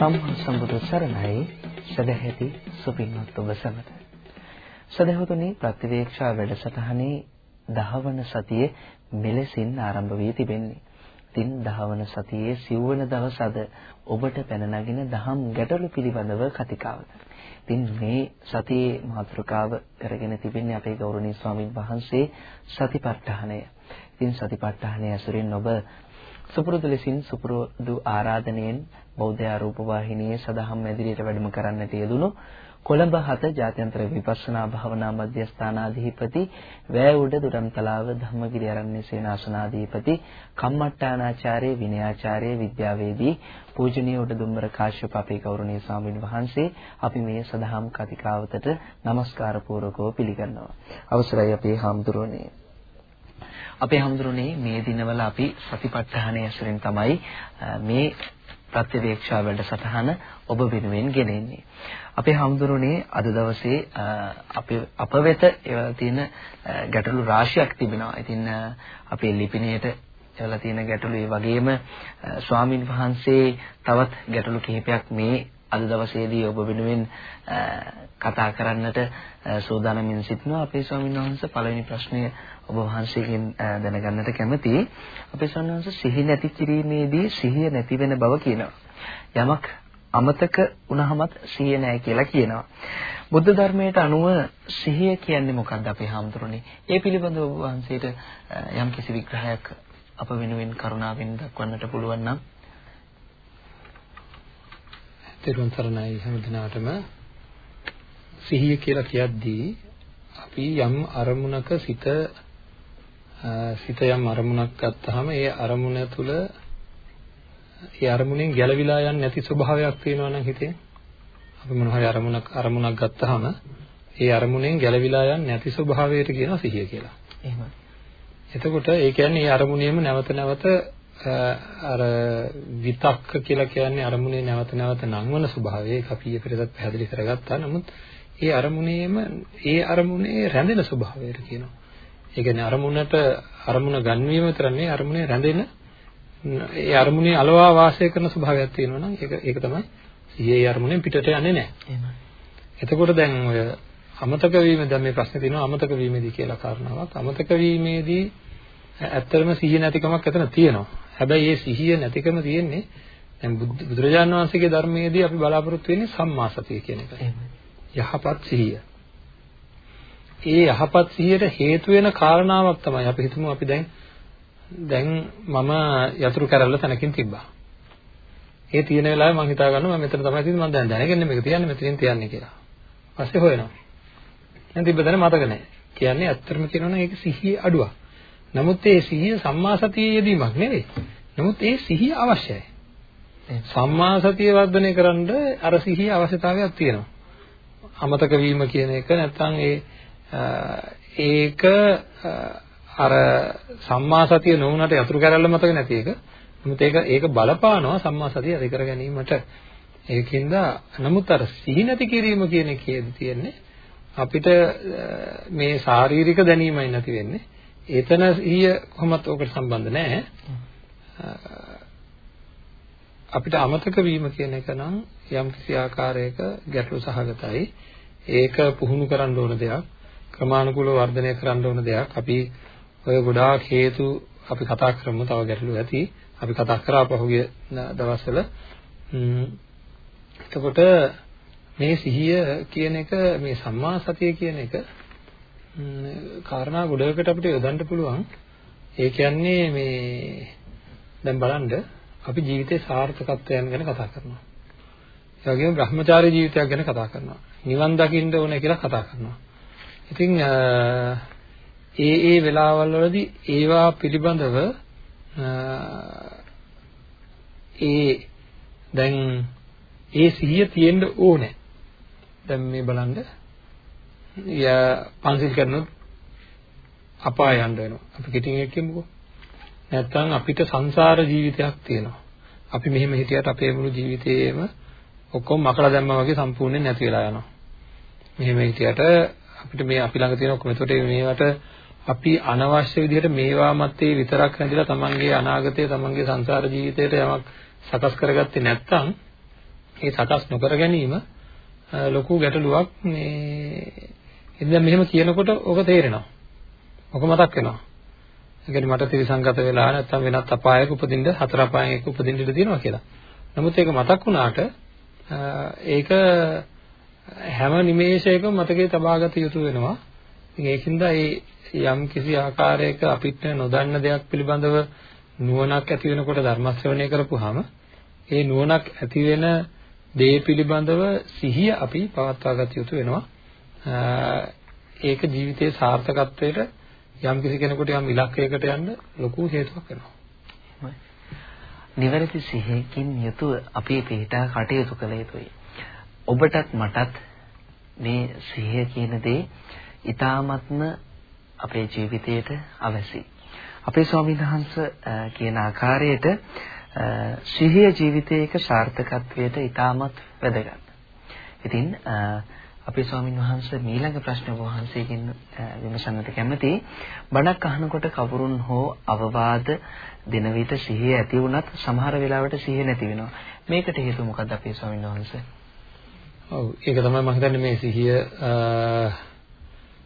සම්මා සම්බුදු සරණයි සදැහැති සුපින්වත් ඔබ සැමට සදහතුනි ප්‍රතිවේක්ෂා වැඩසටහනේ දහවන සතියේ මෙලෙසින් ආරම්භ වී තිබෙන්නේ. ඉතින් දහවන සතියේ සිව්වන දවස අද ඔබට පැන නගින දහම් ගැටලු පිළිබඳව කතිකාවත. ඉතින් මේ සතියේ මාතෘකාව කරගෙන තිබෙන්නේ අපේ ගෞරවනීය ස්වාමින් වහන්සේ සතිපට්ඨානය. ඉතින් සතිපට්ඨානය ඇසුරින් ඔබ සුපුරුදු ලෙසින් සුපුරුදු ආරාධනයෙන් බෞද්ධ ආරූප වාහිනියේ සදහම් මැදිරියට වැඩම කරන්නට යෙදුණු කොළඹ හත ජාත්‍යන්තර විපස්සනා භාවනා මධ්‍යස්ථානාධිපති වෑඋඩ දුරම්තලාව ධම්මගිරි ආරණ්‍ය සේනාසනාධිපති කම්මට්ටානාචාර්ය විනයාචාර්ය විද්‍යාවේදී පූජනීය උඩදුම්බර කාශ්‍යප අපේ ගෞරවනීය ස්වාමීන් වහන්සේ අපි මේ සදහම් කතිකාවතට নমස්කාර පූර්වකව පිළිගන්නවා. අවසරයි අපේ හාමුදුරනේ අපේ හඳුරුනේ මේ දිනවල අපි සතිපට්ඨානය ඇසුරෙන් තමයි මේ ප්‍රතිවේක්ෂා වැඩසටහන ඔබ වෙනුවෙන් ගෙනෙන්නේ. අපේ හඳුරුනේ අද දවසේ අපේ අප වෙත ඒවලා තියෙන ගැටලු රාශියක් තිබෙනවා. ඉතින් අපේ ලිපිණයට ඒවලා තියෙන ගැටලු ඒ වගේම ස්වාමින් වහන්සේ තවත් ගැටලු කිහිපයක් මේ අද දවසේදී ඔබ වෙනුවෙන් කතා කරන්නට සූදානම්ින් සිටිනවා අපේ ස්වාමීන් වහන්සේ. පළවෙනි ප්‍රශ්නය ඔබ වහන්සේගෙන් දැනගන්නට කැමතියි. අපේ ස්වාමීන් වහන්සේ සිහි නැති කිරීමේදී සිහිය නැති වෙන බව කියනවා. යමක් අමතක වුණාමත් සිහිය නැහැ කියලා කියනවා. බුද්ධ ධර්මයට අනුව සිහිය කියන්නේ මොකක්ද අපේ හාමුදුරනේ? ඒ පිළිබඳව ඔබ වහන්සේට යම් කිසි විග්‍රහයක් අප වෙනුවෙන් කරුණාවෙන් දක්වන්නට පුළුවන් නම් තෙරුවන් සරණයි හැමදිනාටම සිහිය කියලා කියද්දී අපි යම් අරමුණක සිත සිත යම් අරමුණක් ගත්තාම ඒ අරමුණ තුල ඒ අරමුණෙන් ගැලවිලා යන්නේ නැති ස්වභාවයක් තියෙනවා නම් හිතේ අපි මොන හරි අරමුණක් අරමුණක් ගත්තාම ඒ අරමුණෙන් ගැලවිලා යන්නේ නැති ස්වභාවයට කියනවා සිහිය කියලා. එහෙමයි. එතකොට ඒ කියන්නේ ඒ අරමුණේම නැවත නැවත අර විතක්ක කියලා කියන්නේ අරමුණේ නැවත නැවත නංවන ස්වභාවය ඒක අපි ඊපෙරදත් පැහැදිලි කරගත්තා. නමුත් ඒ අරමුණේම ඒ අරමුණේ රැඳෙන ස්වභාවයට කියනවා. ඒ කියන්නේ අරමුණට අරමුණ ගන්වීම විතර නෙවෙයි අරමුණේ රැඳෙන ඒ අරමුණේ අලවා වාසය කරන ස්වභාවයක් තියෙනවා නම් ඒක ඒක තමයි සිහියේ අරමුණෙන් පිටට යන්නේ නැහැ. එතකොට දැන් ඔය අමතක වීම දැන් මේ ප්‍රශ්නේ තියෙනවා අමතක වීමේදී කියලා කාරණාවක්. අමතක වීමේදී ඇත්තටම සිහිය නැතිකමක් එතන තියෙනවා. හැබැයි මේ සිහිය නැතිකම තියෙන්නේ දැන් බුදුරජාණන් වහන්සේගේ ධර්මයේදී අපි බලාපොරොත්තු වෙන්නේ සම්මා සතිය කියන එක. යහපත් සිහිය. ඒ යහපත් සිහියට හේතු වෙන කාරණාවක් තමයි අපි හිතමු අපි දැන් දැන් මම යතුරු කැරල්ල තැනකින් තිබ්බා. ඒ තියෙන වෙලාවේ මම හිතා ගන්නවා මම මෙතන තමයි තියෙන්නේ මම දැන් දැනගන්නේ මේක තියන්නේ මෙතනින් තියන්නේ කියලා. පස්සේ හොයනවා. දැන් තිබ්බ දැන මතක නැහැ. කියන්නේ ඇත්තටම කියනවා නම් ඒක සිහියේ අඩුවක්. නමුත් ඒ සිහිය සම්මා සතියේ යෙදීමක් නෙවෙයි. නමුත් ඒ සිහිය අවශ්‍යයි. සම්මා සතිය වර්ධනය කරන්න අර සිහිය අවශ්‍යතාවයක් තියෙනවා. අමතක වීම කියන එක නැත්නම් ඒ ඒක අර සම්මා සතිය නොවුනට යතුරු කැරල්ල මතක නැති එක. නමුත් ඒක ඒක බලපානවා සම්මා සතිය ඇති කර ගැනීමට. ඒකින්ද නමුත් අර සිහි නැති කිරීම කියන එකේදී තියෙන්නේ අපිට මේ ශාරීරික දැනීමයි නැති වෙන්නේ. එතන සිහිය කොහොමත් ඕකට සම්බන්ධ නැහැ. අපිට අමතක වීම කියන එක නම් යම් කිසි ආකාරයක ගැටලු සහගතයි. ඒක පුහුණු කරන්න ඕන දෙයක්. ක්‍රමානුකූලව වර්ධනය කරන්න ඕන දෙයක්. අපි ඔය ගොඩාක් හේතු අපි කතා කරමු තව ගැටලු ඇති. අපි කතා කරා පහුගිය දවස්වල. එතකොට මේ සිහිය කියන එක මේ සම්මා සතිය කියන එක කාරණා ගොඩකට අපිට යොදන්න පුළුවන්. ඒ කියන්නේ මේ දැන් බලන්න අපි ජීවිතේ සාර්ථකත්වයන් ගැන කතා කරනවා. ඒ වගේම Brahmachari ජීවිතයක් ගැන කතා කරනවා. නිවන් දකින්න ඕනේ කියලා කතා කරනවා. ඉතින් ඒ ඒ වෙලාවල් වලදී ඒවා පිළිබඳව ඒ දැන් ඒ සිහිය තියෙන්න ඕනේ. දැන් මේ බලන්න පන්සිල් කරනොත් අපාය යන්න වෙනවා. අපි කිටින් එක කියමුකෝ. නැත්තම් අපිට සංසාර ජීවිතයක් තියෙනවා. අපි මෙහෙම හිටියට අපේ මුළු ජීවිතේම ඔක්කොම මකලා දැම්මා වගේ සම්පූර්ණයෙන් නැති වෙලා යනවා. මෙහෙම හිටියට අපිට මේ අපි ළඟ තියෙන ඔක්කොම ඒකට මේවට අපි අනවශ්‍ය විදිහට මේවා මතේ විතරක් නැතිලා තමන්ගේ අනාගතය තමන්ගේ සංසාර ජීවිතයට යමක් සකස් කරගත්තේ නැත්නම් ඒ සකස් නොකර ගැනීම ලොකු ගැටලුවක් මේ ඉතින් මෙහෙම කියනකොට ඕක තේරෙනවා. ඕක මතක් වෙනවා. ඒ කියන්නේ මට ත්‍රිසංගත වෙලා නැත්නම් වෙනත් අපායක උපදින්න හතර අපායක එක උපදින්න ඉඩ තියෙනවා කියලා. නමුත් ඒක මතක් වුණාට ඒක හැම නිමේෂයකම මතකයේ තබාගත යුතු වෙනවා. ඉතින් ඒකින්ද ඒ යම් කිසි ආකාරයක අපිට නොදන්න දෙයක් පිළිබඳව නුවණක් ඇති වෙනකොට ධර්ම ශ්‍රවණය කරපුවාම ඒ නුවණක් ඇති වෙන දේ පිළිබඳව සිහිය අපි පවත්වා ගත යුතු වෙනවා. ඒක ජීවිතයේ සාර්ථකත්වයට යම් කිසි කෙනෙකුට යම් ඉලක්කයකට යන්න ලොකු හේතුවක් වෙනවා. නිවැරදි සිහියකින් යුතුව අපි පිටා කටයුතු කළ යුතුයි. ඔබටත් මටත් මේ සිහිය කියන දේ ඊ타ත්ම අපේ ජීවිතයට අවශ්‍යයි. අපේ ස්වාමීන් වහන්සේ කියන ආකාරයට සිහිය ජීවිතයක සාර්ථකත්වයට ඊටමත් වැදගත්. ඉතින් අපේ ස්වාමීන් වහන්සේ ඊළඟ ප්‍රශ්න වහන්සේගෙන් විමසන්නට කැමතියි. බණක් අහනකොට කවුරුන් හෝ අවවාද දෙන විට සිහිය ඇති වුණත් සමහර වෙලාවට සිහිය නැති වෙනවා. මේකට හේතුව මොකක්ද අපේ ස්වාමීන් වහන්සේ? ඔව් ඒක තමයි මම හිතන්නේ මේ සිහිය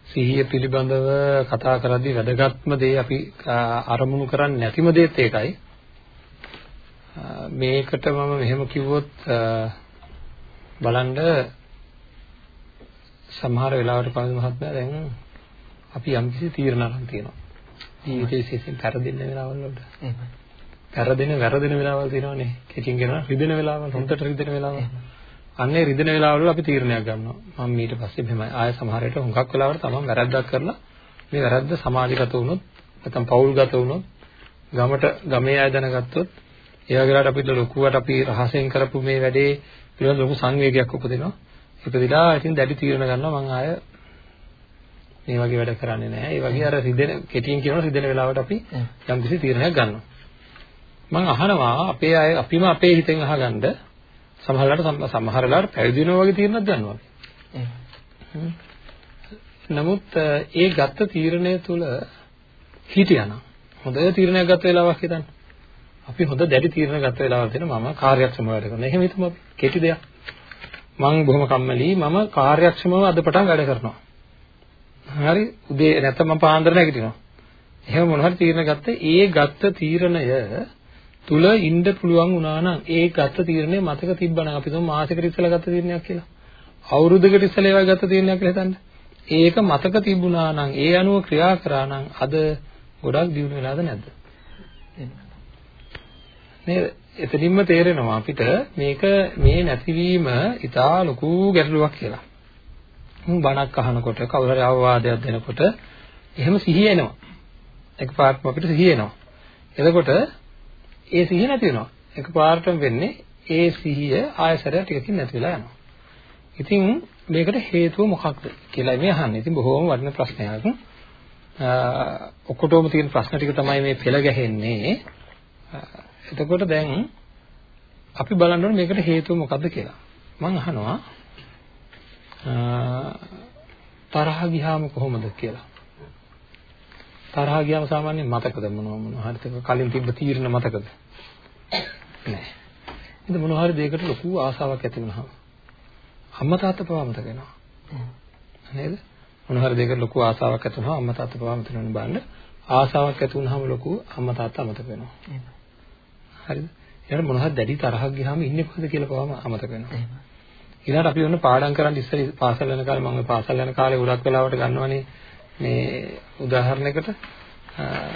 සිහිය පිළිබඳව කතා කරද්දී වැදගත්ම දේ අපි අරමුණු කරන්නේ නැතිම දේත් ඒකයි. මේකට මම මෙහෙම කිව්වොත් බලන්න සමහර වෙලාවට පන්සල් මහත්මයා දැන් අපි යම්කිසි තීරණ අරන් තියෙනවා. ජීවිතයේ විශේෂයෙන් පෙරදෙන්න වෙලාවල් වලට. පෙරදෙන වැරදෙන වෙලාවල් තියෙනවානේ. කෙටින් කියනවා රිදෙන වෙලාවල්, හොන්දට රිදෙන වෙලාවල්. අන්නේ රිදෙන වෙලාවවල අපි තීරණයක් ගන්නවා. මම ඊට පස්සේ මෙහෙමයි. ආය සමහර විට හුඟක් වෙලාවට තමන් වැරද්දක් කරලා මේ වැරද්ද සමාජගත වුණොත් නැත්නම් පෞල්ගත වුණොත් ගමට ගමේ අය දැනගත්තොත් ඒ වගේ වෙලාවට අපිට ලොකුවට අපි රහසෙන් කරපු මේ වැඩේ පිළිබඳ ලොකු සංවේගයක් උපදිනවා. ඉපදිලා ඉතින් දැඩි තීරණ ගන්නවා මම ආය මේ වගේ වැඩ කරන්නේ නැහැ. ඒ වගේ අර රිදෙන කෙටියෙන් කියනවා රිදෙන වෙලාවට අපි යම් කිසි තීරණයක් ගන්නවා. මම අහනවා අපේ අය අපිම අපේ හිතෙන් අහගන්න සමහරවිට සමහර වෙලාවට පැවිදි වෙනවා වගේ තීරණයක් ගන්නවා. නමුත් ඒ ගත්ත තීරණය තුළ හිටියානම් හොඳ තීරණයක් ගත්ත වෙලාවක් හිතන්න. අපි හොඳ දැඩි තීරණ ගත්ත වෙලාවක් දෙන මම කාර්යක්ෂමව වැඩ කරනවා. එහෙම හිතමු අපි. කෙටි දෙයක්. මම බොහොම කම්මැලි. මම කාර්යක්ෂමව අද පටන් වැඩ කරනවා. හරි. උදේ නැත්නම් මම පාන්දර නැගිටිනවා. එහෙම මොන හරි තීරණ ගත්ත ඒ ගත්ත තීරණය තුල ඉන්න පුළුවන් වුණා නම් ඒ ගත්ත තීරණය මතක තිබ්බනම් අපි තුමු මාසෙකට ඉස්සෙල්ලා ගත්ත තීරණයක් කියලා. අවුරුද්දකට ඉස්සෙල්ලා ඒවා ගත්ත තීරණයක් කියලා හිතන්න. ඒක මතක තිබුණා නම් ඒ අනුව ක්‍රියා කරා නම් අද ගොඩක් දියුණු වෙලාද නැද්ද? නේද? එතනින්ම තේරෙනවා අපිට මේක මේ නැතිවීම ඉතා ලොකු ගැටලුවක් කියලා. මුන් බණක් අහනකොට කවුරු හරි අවවාදයක් දෙනකොට එහෙම සිහිය එනවා. එකපාරටම අපිට සිහිය එනවා. එතකොට ඒ සිහිය නැති වෙනවා. එකපාරටම වෙන්නේ ඒ සිහිය ආයසරය ටිකකින් නැති වෙලා යනවා. ඉතින් මේකට හේතුව මොකක්ද කියලා මේ අහන්නේ. ඉතින් බොහෝම වටින ප්‍රශ්නයක්. ඔක්කොටම තියෙන ප්‍රශ්න ටික තමයි මේ පෙළ ගැහෙන්නේ. එතකොට දැන් අපි බලන්න ඕනේ මේකට හේතුව මොකක්ද කියලා. මම අහනවා තරහ ගියාම කොහොමද කියලා. තරහ ගියාම සාමාන්‍යයෙන් මතකද මොනවා මොනවා හරි කලින් තිබ්බ තීරණ මතකද? නෑ. ඉතින් මොනවා හරි දෙයකට ලොකු ආසාවක් ඇති වුණාම අම්මා තාත්තා පවා මතක වෙනවා. නේද? මොනවා හරි දෙයකට ලොකු ආසාවක් ඇති වුණාම අම්මා තාත්තා පවා මතක වෙනවා බලන්න. ආසාවක් ඇති වුණාම ලොකු අම්මා තාත්තා මතක වෙනවා. හරිද? ඊට මොනවා හරි දැඩි තරහක් ගියාම ඉන්නේ කොහොමද කියලා පවාම අමතක වෙනවා. ඊළඟට අපි ඔන්න පාඩම් කරන් ඉස්සර පාසල් යන කාලේ මම පාසල් යන කාලේ උඩක් වෙලාවට ගන්නවනේ මේ උදාහරණයකට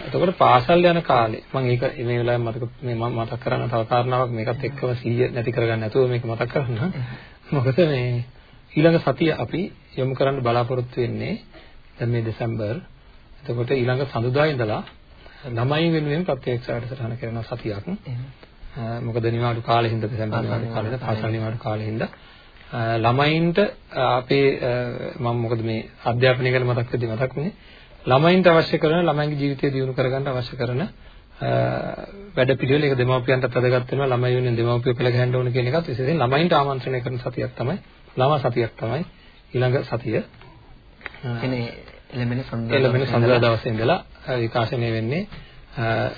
එතකොට පාසල් යන කාලේ මම ඒක මේ වෙලාවේ මතක මේ මම මතක් කරන්න තව කාරණාවක් මේකත් එක්කම 100 නැති කරගන්න නැතුව මේක මතක් කරන්න. මොකද මේ ඊළඟ සතිය අපි යොමු කරන්න බලාපොරොත්තු වෙන්නේ දැන් මේ දෙසැම්බර්. එතකොට ඊළඟ සඳුදා ඉඳලා ළමයි වෙනුවෙන් ප්‍රත්‍යක්ෂ වැඩසටහන කරන සතියක්. මොකද නිවාඩු කාලේ හින්දා දෙසැම්බර් නිවාඩු කාලේ පාසල් නිවාඩු කාලේ හින්දා ළමයින්ට අපේ මම මොකද මේ අධ්‍යාපනය ගැන මතක් වෙද්දී මතක් වුණේ. ළමයින්ට අවශ්‍ය කරන ළමයින්ගේ ජීවිතය දියුණු කරගන්න අවශ්‍ය කරන වැඩ පිළිවෙල ඒක දෙමාපියන්ටත් වැදගත් වෙනවා. ළමයි වෙනුවෙන් දෙමාපියෝ පෙළ ගහන්න ඕන කියන එකත් විශේෂයෙන් ළමයින්ට ආමන්ත්‍රණය කරන සතියක් තමයි ළමා සතියක් තමයි ඊළඟ සතිය. එනේ එළමෙන සඳ එළමෙන සඳ දවසේ ඉඳලා විකාශනය වෙන්නේ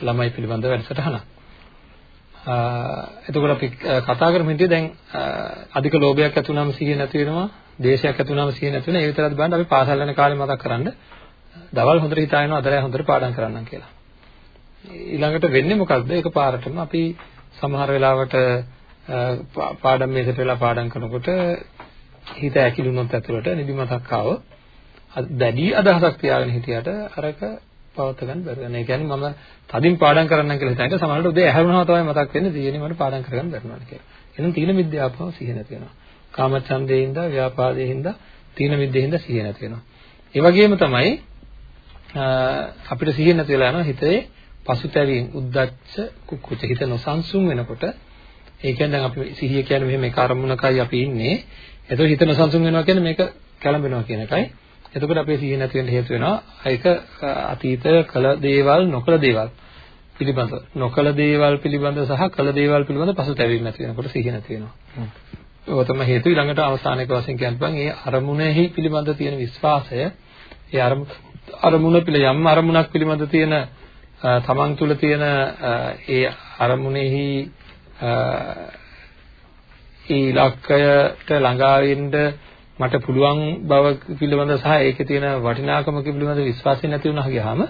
ළමයි පිළිබඳ වැඩසටහනක් එතකොට අපි කතා කරමු හිටියේ දැන් අධික ලෝභයක් ඇති වුනම සිහිය නැති වෙනවා, දේශයක් ඇති වුනම සිහිය නැති වෙනවා. ඒ විතරක් බලන්න අපි පාසල් යන කාලේ මතක් කරන්න. දවල් හොඳට හිතාගෙන අදලා හොඳට පාඩම් කරන්නම් කියලා. ඊළඟට වෙන්නේ මොකද්ද? ඒක පාරටම අපි සමහර වෙලාවට පාඩම් මේසට වෙලා පාඩම් කරනකොට හිත ඇකිලුනොත් ඇතුළට නිදිමතක් ආව දැඩි අදහසක් තියාගෙන හිටියට අරක පවත්ව ගන්න බැරි වෙනවා. ඒ කියන්නේ මම තදින් පාඩම් කරන්නම් කියලා හිතනට සමහරවිට උදේ ඇහැරුණා තමයි මතක් වෙන්නේ තියෙන්නේ මට පාඩම් කරගන්න බැරිනවා කියලා. එහෙනම් තීන මිද්‍යාපව සිහිය නැති වෙනවා. කාමච්ඡන්දේ හින්දා, ව්‍යාපාදේ හින්දා, තීන මිද්දේ හින්දා සිහිය නැති වෙනවා. ඒ වගේම තමයි අපිට සිහිය නැති වෙලා යනවා හිතේ පසුතැවීම්, උද්දච්ච, කුක්කුච හිත නොසන්සුන් වෙනකොට ඒ කියන්නේ දැන් අපි සිහිය කියන්නේ මෙහෙම එක අරමුණකයි අපි ඉන්නේ. එතකොට හිත නොසන්සුන් වෙනවා කියන්නේ මේක කැළඹෙනවා කියන එකයි. එතකොට අපේ සිහිය නැති වෙන්න හේතු වෙනවා. ඒක අතීත කළ දේවල් නොකළ දේවල් පිළිබඳ නොකළ දේවල් පිළිබඳ සහ කළ දේවල් පිළිබඳ පසුතැවීම නැති වෙනකොට සිහිය නැති වෙනවා. ඒක තමයි හේතු ඊළඟට අවසානයක වශයෙන් කියන්න පුළුවන් ඒ අරමුණෙහි පිළිබඳ තියෙන විශ්වාසය ඒ අරමුණ පිළ යම් අරමුණක් පිළිබඳ තියෙන තමන් තුළ තියෙන ඒ අරමුණෙහි ඒ ඉලක්කයට ළඟා වෙන්න මට පුළුවන් බව පිළිබඳ සහ ඒකේ තියෙන වටිනාකම පිළිබඳ විශ්වාසය නැති වුණා ගියාම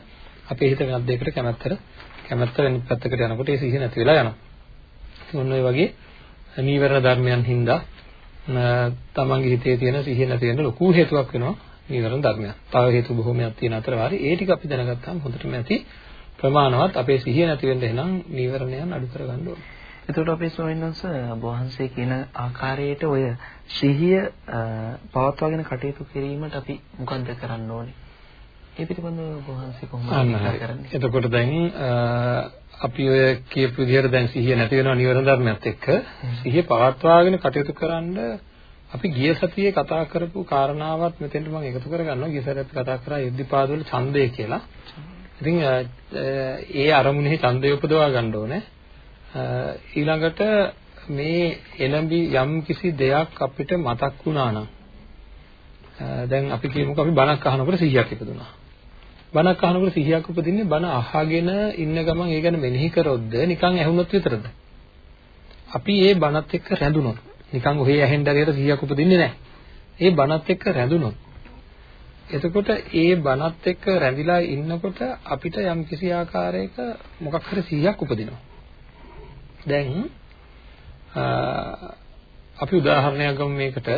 අපේ හිත වෙනත් දෙයකට කැමැත්තට කැමැත්ත වෙන පැත්තකට යනකොට ඒ සිහිය නැති වෙලා යනවා. ඉතින් ඔන්න ඔය වගේ නීවරණ ධර්මයන් හින්දා තමන්ගේ හිතේ තියෙන සිහිය නැති වෙන ලොකු හේතුවක් වෙනවා නීවරණ ධර්මයන්. තව හේතු බොහෝමයක් තියෙන අතර වාරි ඒ ටික අපි දැනගත්තාම හොඳටම ඇති ප්‍රමාණවත් අපේ සිහිය නැති වෙන්න එහෙනම් නීවරණයන් අඩු කරගන්න ඕනේ. එතකොට අපේ ස්වාමීන් වහන්සේ කියන ආකාරයට ඔය සිහිය පවත්වාගෙන කටයුතු කිරීමට අපි මොකද්ද කරන්න ඕනේ? ඒ පිළිබඳව වහන්සේ කොහොමද කරන්නේ? එතකොට දැන් අපි ඔය කියපු විදිහට දැන් සිහිය නැති වෙනවා නිවන ධර්මයත් එක්ක සිහිය පවත්වාගෙන කටයුතු කරන්න අපි ගිය සතියේ කතා කරපු කාරණාවත් මෙතෙන්ට මම එකතු කරගන්නවා ගිය සතියේ කතා කරා යද්දිපාදවල ඡන්දය කියලා. ඉතින් ඒ අරමුණෙහි ඡන්දය උපදවා ගන්න ඕනේ. ඊළඟට මේ එළඹි යම් කිසි දෙයක් අපිට මතක් වුණා නම් දැන් අපි කියමුකෝ අපි බණක් අහනකොට 100ක් ඉපදුනා. බණක් අහනකොට 100ක් උපදින්නේ බණ අහගෙන ඉන්න ගමන් ඒ ගැන මෙනෙහි කරොත්ද නිකන් ඇහුනොත් විතරද? අපි ඒ බණත් එක්ක රැඳුනොත් නිකන් ඔහේ ඇහෙන් දරියට 100ක් උපදින්නේ නැහැ. ඒ බණත් එක්ක රැඳුනොත් එතකොට ඒ බණත් එක්ක රැඳිලා ඉන්නකොට අපිට යම් කිසි ආකාරයක මොකක් හරි 100ක් උපදිනවා. දැන් අපි උදාහරණයක් ගමු මේකට.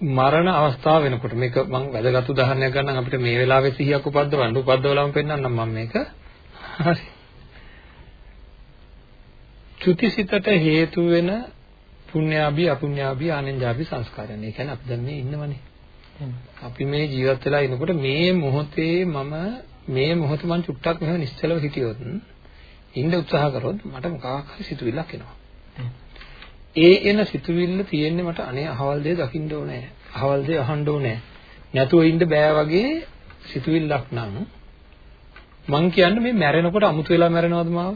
මරණ අවස්ථාව වෙනකොට මේක මම වැදගත් උදාහරණයක් ගන්නම්. අපිට මේ වෙලාවේ සිහියක් උපද්දවන්න උපද්දවලම පෙන්නන්නම් මම මේක. හරි. චුතිසිතට හේතු වෙන පුණ්‍යාභි අපුණ්‍යාභි ආනෙන්ජාභි සංස්කාරයන්. ඒ කියන්නේ අපි දැන් මේ ඉන්නවනේ. අපි මේ ජීවත් වෙලා ඉනකොට මේ මොහොතේ මම මේ මොහොත මං චුට්ටක් මෙහෙම නිශ්චලව හිටියොත් ඉන්න උත්සාහ කරොත් මට මොකක් හරි සිතුවිල්ලක් එනවා. ඒ එන සිතුවිල්ල තියෙන්නේ මට අනේ අහවල් දේ දකින්න ඕනේ. අහවල් දේ අහන්න ඕනේ. නැතුව ඉන්න බෑ වගේ සිතුවිල්ලක් නම් මං කියන්නේ මේ මැරෙනකොට අමුතු වෙලා මැරෙනවද මාව?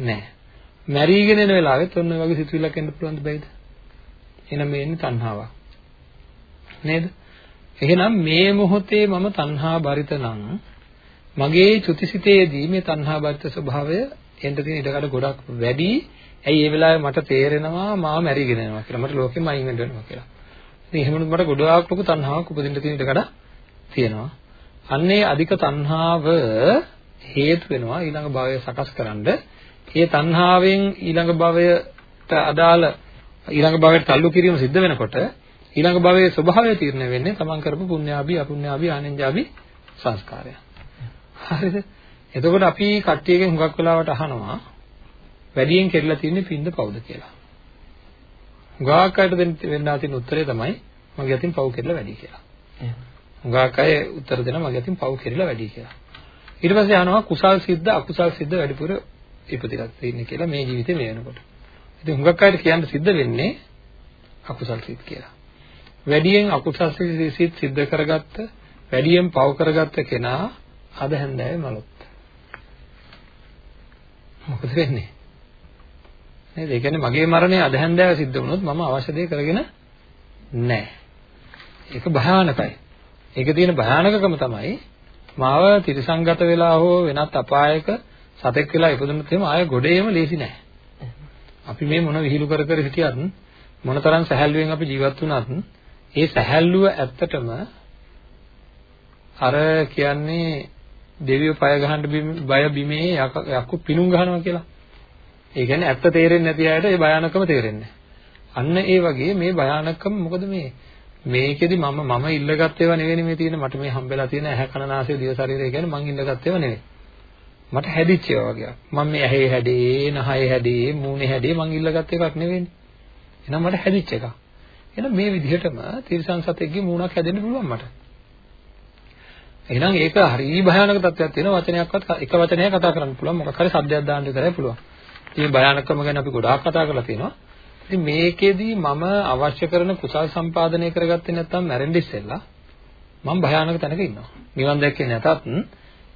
නෑ. මැරිගෙන එන වෙලාවෙත් ඔන්න ඔය වගේ සිතුවිල්ලක් එන්න පුළුවන්ද බැයිද? එහෙනම් මේ ඉන්නේ තණ්හාවක්. නේද? එහෙනම් මේ මොහොතේ මම තණ්හා බරිත නම් මගේ චුතිසිතේදී මේ තණ්හා බද්ධ ස්වභාවය එන්න තියෙන ඉඩකඩ ගොඩක් වැඩි. ඇයි ඒ වෙලාවේ මට තේරෙනවා මාව මැරිගෙන යනවා කියලා. මට ලෝකෙම අයින් වෙන්න වෙනවා කියලා. ඉතින් එහෙමනොත් මට ගොඩාක් ලොකු තණ්හාවක් උපදින්න තියෙන ඉඩකඩ තියෙනවා. අන්නේ අධික තණ්හාව හේතු වෙනවා ඊළඟ භවය සකස් කරන්න. මේ තණ්හාවෙන් ඊළඟ භවයට අදාළ ඊළඟ භවයට تعلق කිරීම සිද්ධ වෙනකොට ඊළඟ භවයේ ස්වභාවය තීරණය වෙන්නේ තමන් කරපු පුණ්‍යාභි අපුණ්‍යාභි ආනෙන්ජාභි සංස්කාරය. හරිද? එතකොට අපි කට්ටියගෙන් හුඟක් වෙලාවට අහනවා වැඩියෙන් කෙරලා තියෙන්නේ පින්ද පවුද කියලා. හුඟක් අයට දෙන්න තියෙන උත්තරේ තමයි මගේ අතින් පව් කෙරලා වැඩි කියලා. හුඟක් අය උත්තර දෙනවා මගේ අතින් පව් කෙරලා වැඩි කියලා. ඊට පස්සේ අහනවා කුසල් සිද්ද අකුසල් සිද්ද වැඩිපුර ඉපදිලා තියෙන්නේ කියලා මේ ජීවිතේ මේ වෙනකොට. ඉතින් හුඟක් අයට කියන්න සිද්ධ වෙන්නේ අකුසල් සිත් කියලා. වැඩියෙන් අකුසල් සිත් සිද්ධ කරගත්ත වැඩියෙන් පව් කරගත්ත කෙනා අද හැන්දෑවේ මලොත්. මොකද වෙන්නේ? නේද? ඒ කියන්නේ මගේ මරණය අද හැන්දෑවේ සිද්ධ වුණොත් මම අවශ්‍ය දේ කරගෙන නැහැ. ඒක භයානකයි. ඒකේ තියෙන භයානකකම තමයි මාව තිරසංගත වෙලා හෝ වෙනත් අපායක සතෙක් වෙලා ඉපදුනොත් එහෙම ආය ගොඩේම ලේසි නෑ. අපි මේ මොන විහිළු කර කර හිටියත් මොනතරම් සැහැල්ලුවෙන් අපි ජීවත් වුණත් ඒ සැහැල්ලුව ඇත්තටම අර කියන්නේ දෙවියෝ පය ගහන්න බය බිමේ යක්කු පිණුම් ගහනවා කියලා. ඒ කියන්නේ ඇත්ත තේරෙන්නේ නැති අයට ඒ භයානකම තේරෙන්නේ අන්න ඒ වගේ මේ භයානකම මොකද මේ මේකෙදි මම මම ඉල්ලගත් ඒවා නෙවෙයි මේ තියෙන මට මේ හම්බෙලා තියෙන ඇහැ කන නාසය දිව ශරීරය කියන්නේ මං ඉල්ලගත් ඒවා නෙවෙයි. මට හැදිච්ච ඒවා වගේ. මම මේ ඇහි හැඩේ, නහයේ හැඩේ, මූණේ හැඩේ මං ඉල්ලගත් එකක් නෙවෙයිනේ. එහෙනම් මට හැදිච්ච එකක්. එහෙනම් මේ විදිහටම තිරසන් සතෙක්ගේ මූණක් හැදෙන්න පුළුවන් මට. එහෙනම් ඒක හරිය භයානක තත්ත්වයක් තියෙන වචනයක්වත් එක වචනයක් කතා කරන්න පුළුවන් මොකක් හරි શબ્දයක් දාන්න විතරයි පුළුවන්. මේ භයානකම ගැන අපි ගොඩාක් කතා කරලා තියෙනවා. ඉතින් මේකෙදි මම අවශ්‍ය කරන කුසල් සම්පාදනය කරගත්තේ නැත්නම් මැරෙන්න ඉස්සෙල්ලා මම භයානක තැනක ඉන්නවා. නිවන් දැක්කේ නැතත්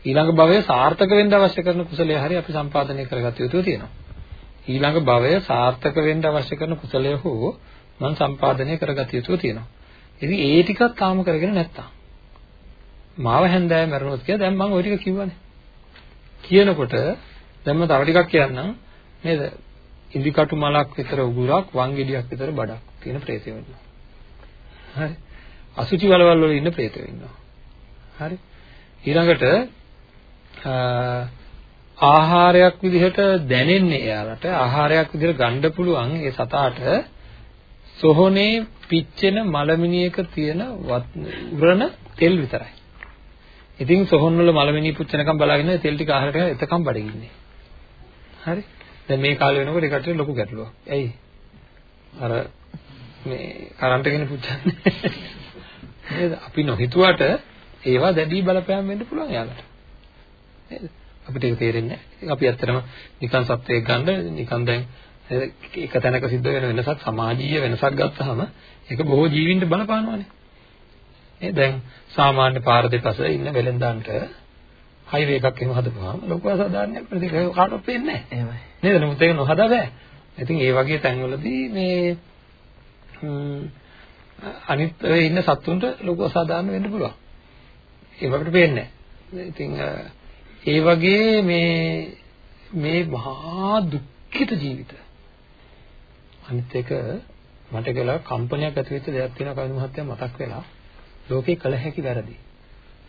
ඊළඟ භවය සාර්ථක වෙන්න අවශ්‍ය කරන කුසලය හරි අපි සම්පාදනය කරගත යුතු තියෙනවා. ඊළඟ භවය සාර්ථක වෙන්න අවශ්‍ය කරන කුසලය හෝ මම සම්පාදනය කරගත යුතු තියෙනවා. ඉතින් ඒ ටිකක් තාම කරගෙන නැත්තම් මාව හැන්දෑවේ මැරුණොත් කියලා දැන් මම ওই ටික කිව්වනේ. කියනකොට දැන් මම තව ටිකක් කියන්නම් නේද? ඉන්දිකටු මලක් විතර උගුරක් වංගෙඩියක් විතර බඩක් තියෙන ප්‍රේතයෝ ඉන්නවා. හරි. අසුචි වලවල් වල ඉන්න ප්‍රේතයෝ ඉන්නවා. හරි. ඊළඟට ආහාරයක් විදිහට දැනෙන්නේ එයාලට ආහාරයක් විදිහට ගන්න පුළුවන් ඒ සතාට සොහොනේ පිච්චෙන මලමිනියක තියෙන උරණ තෙල් විතරයි. ඉතින් සොහොන් වල මලමිනිය පුච්චනකම් බලාගෙන තෙල් ටික ආහාරයට එතකම් බඩගින්නේ. හරි. දැන් මේ කාලේ වෙනකොට ඒ කට්ටිය ලොකු ගැටලුවක්. ඇයි? අර මේ කරන්ට් එකනේ පුච්චන්නේ. නේද? අපි නොහිතුවට ඒවා දැඩි බලපෑම් වෙන්න පුළුවන් යාලට. නේද? අපිට ඒක තේරෙන්නේ නැහැ. අපි ඇත්තටම නිකන් සත්‍යයක් ගන්න නිකන් දැන් එක තැනක සිද්ධ වෙන වෙනසක් සමාජීය වෙනසක් ගත්තාම ඒක බොහෝ ජීවින්ට බලපානවානේ. නේ දැන් සාමාන්‍ය පාර දෙපස ඉන්න වෙලෙන්දාන්ට හයිවේ එකක් එහෙම හදපුවාම ලොකු අසාධාරණයක් වෙන දෙයක් කාටවත් පේන්නේ නැහැ. එහෙමයි. නේද? නමුත් ඒක නොහදා බෑ. ඉතින් ඒ වගේ තැන්වලදී මේ අනිත් ඉන්න සත්තුන්ට ලොකු අසාධාරණ වෙන්න පුළුවන්. ඒ වගේ පේන්නේ නැහැ. ඉතින් ඒ වගේ මේ මේ මහා දුක්ඛිත ජීවිත. අනිත් එක මට කියලා කම්පනයක් ඇති වෙච්ච දෙයක් තියෙනවා කවිඳ මහත්තයා මතක් වෙලා ලෝකේ කළ හැකි වැරදි.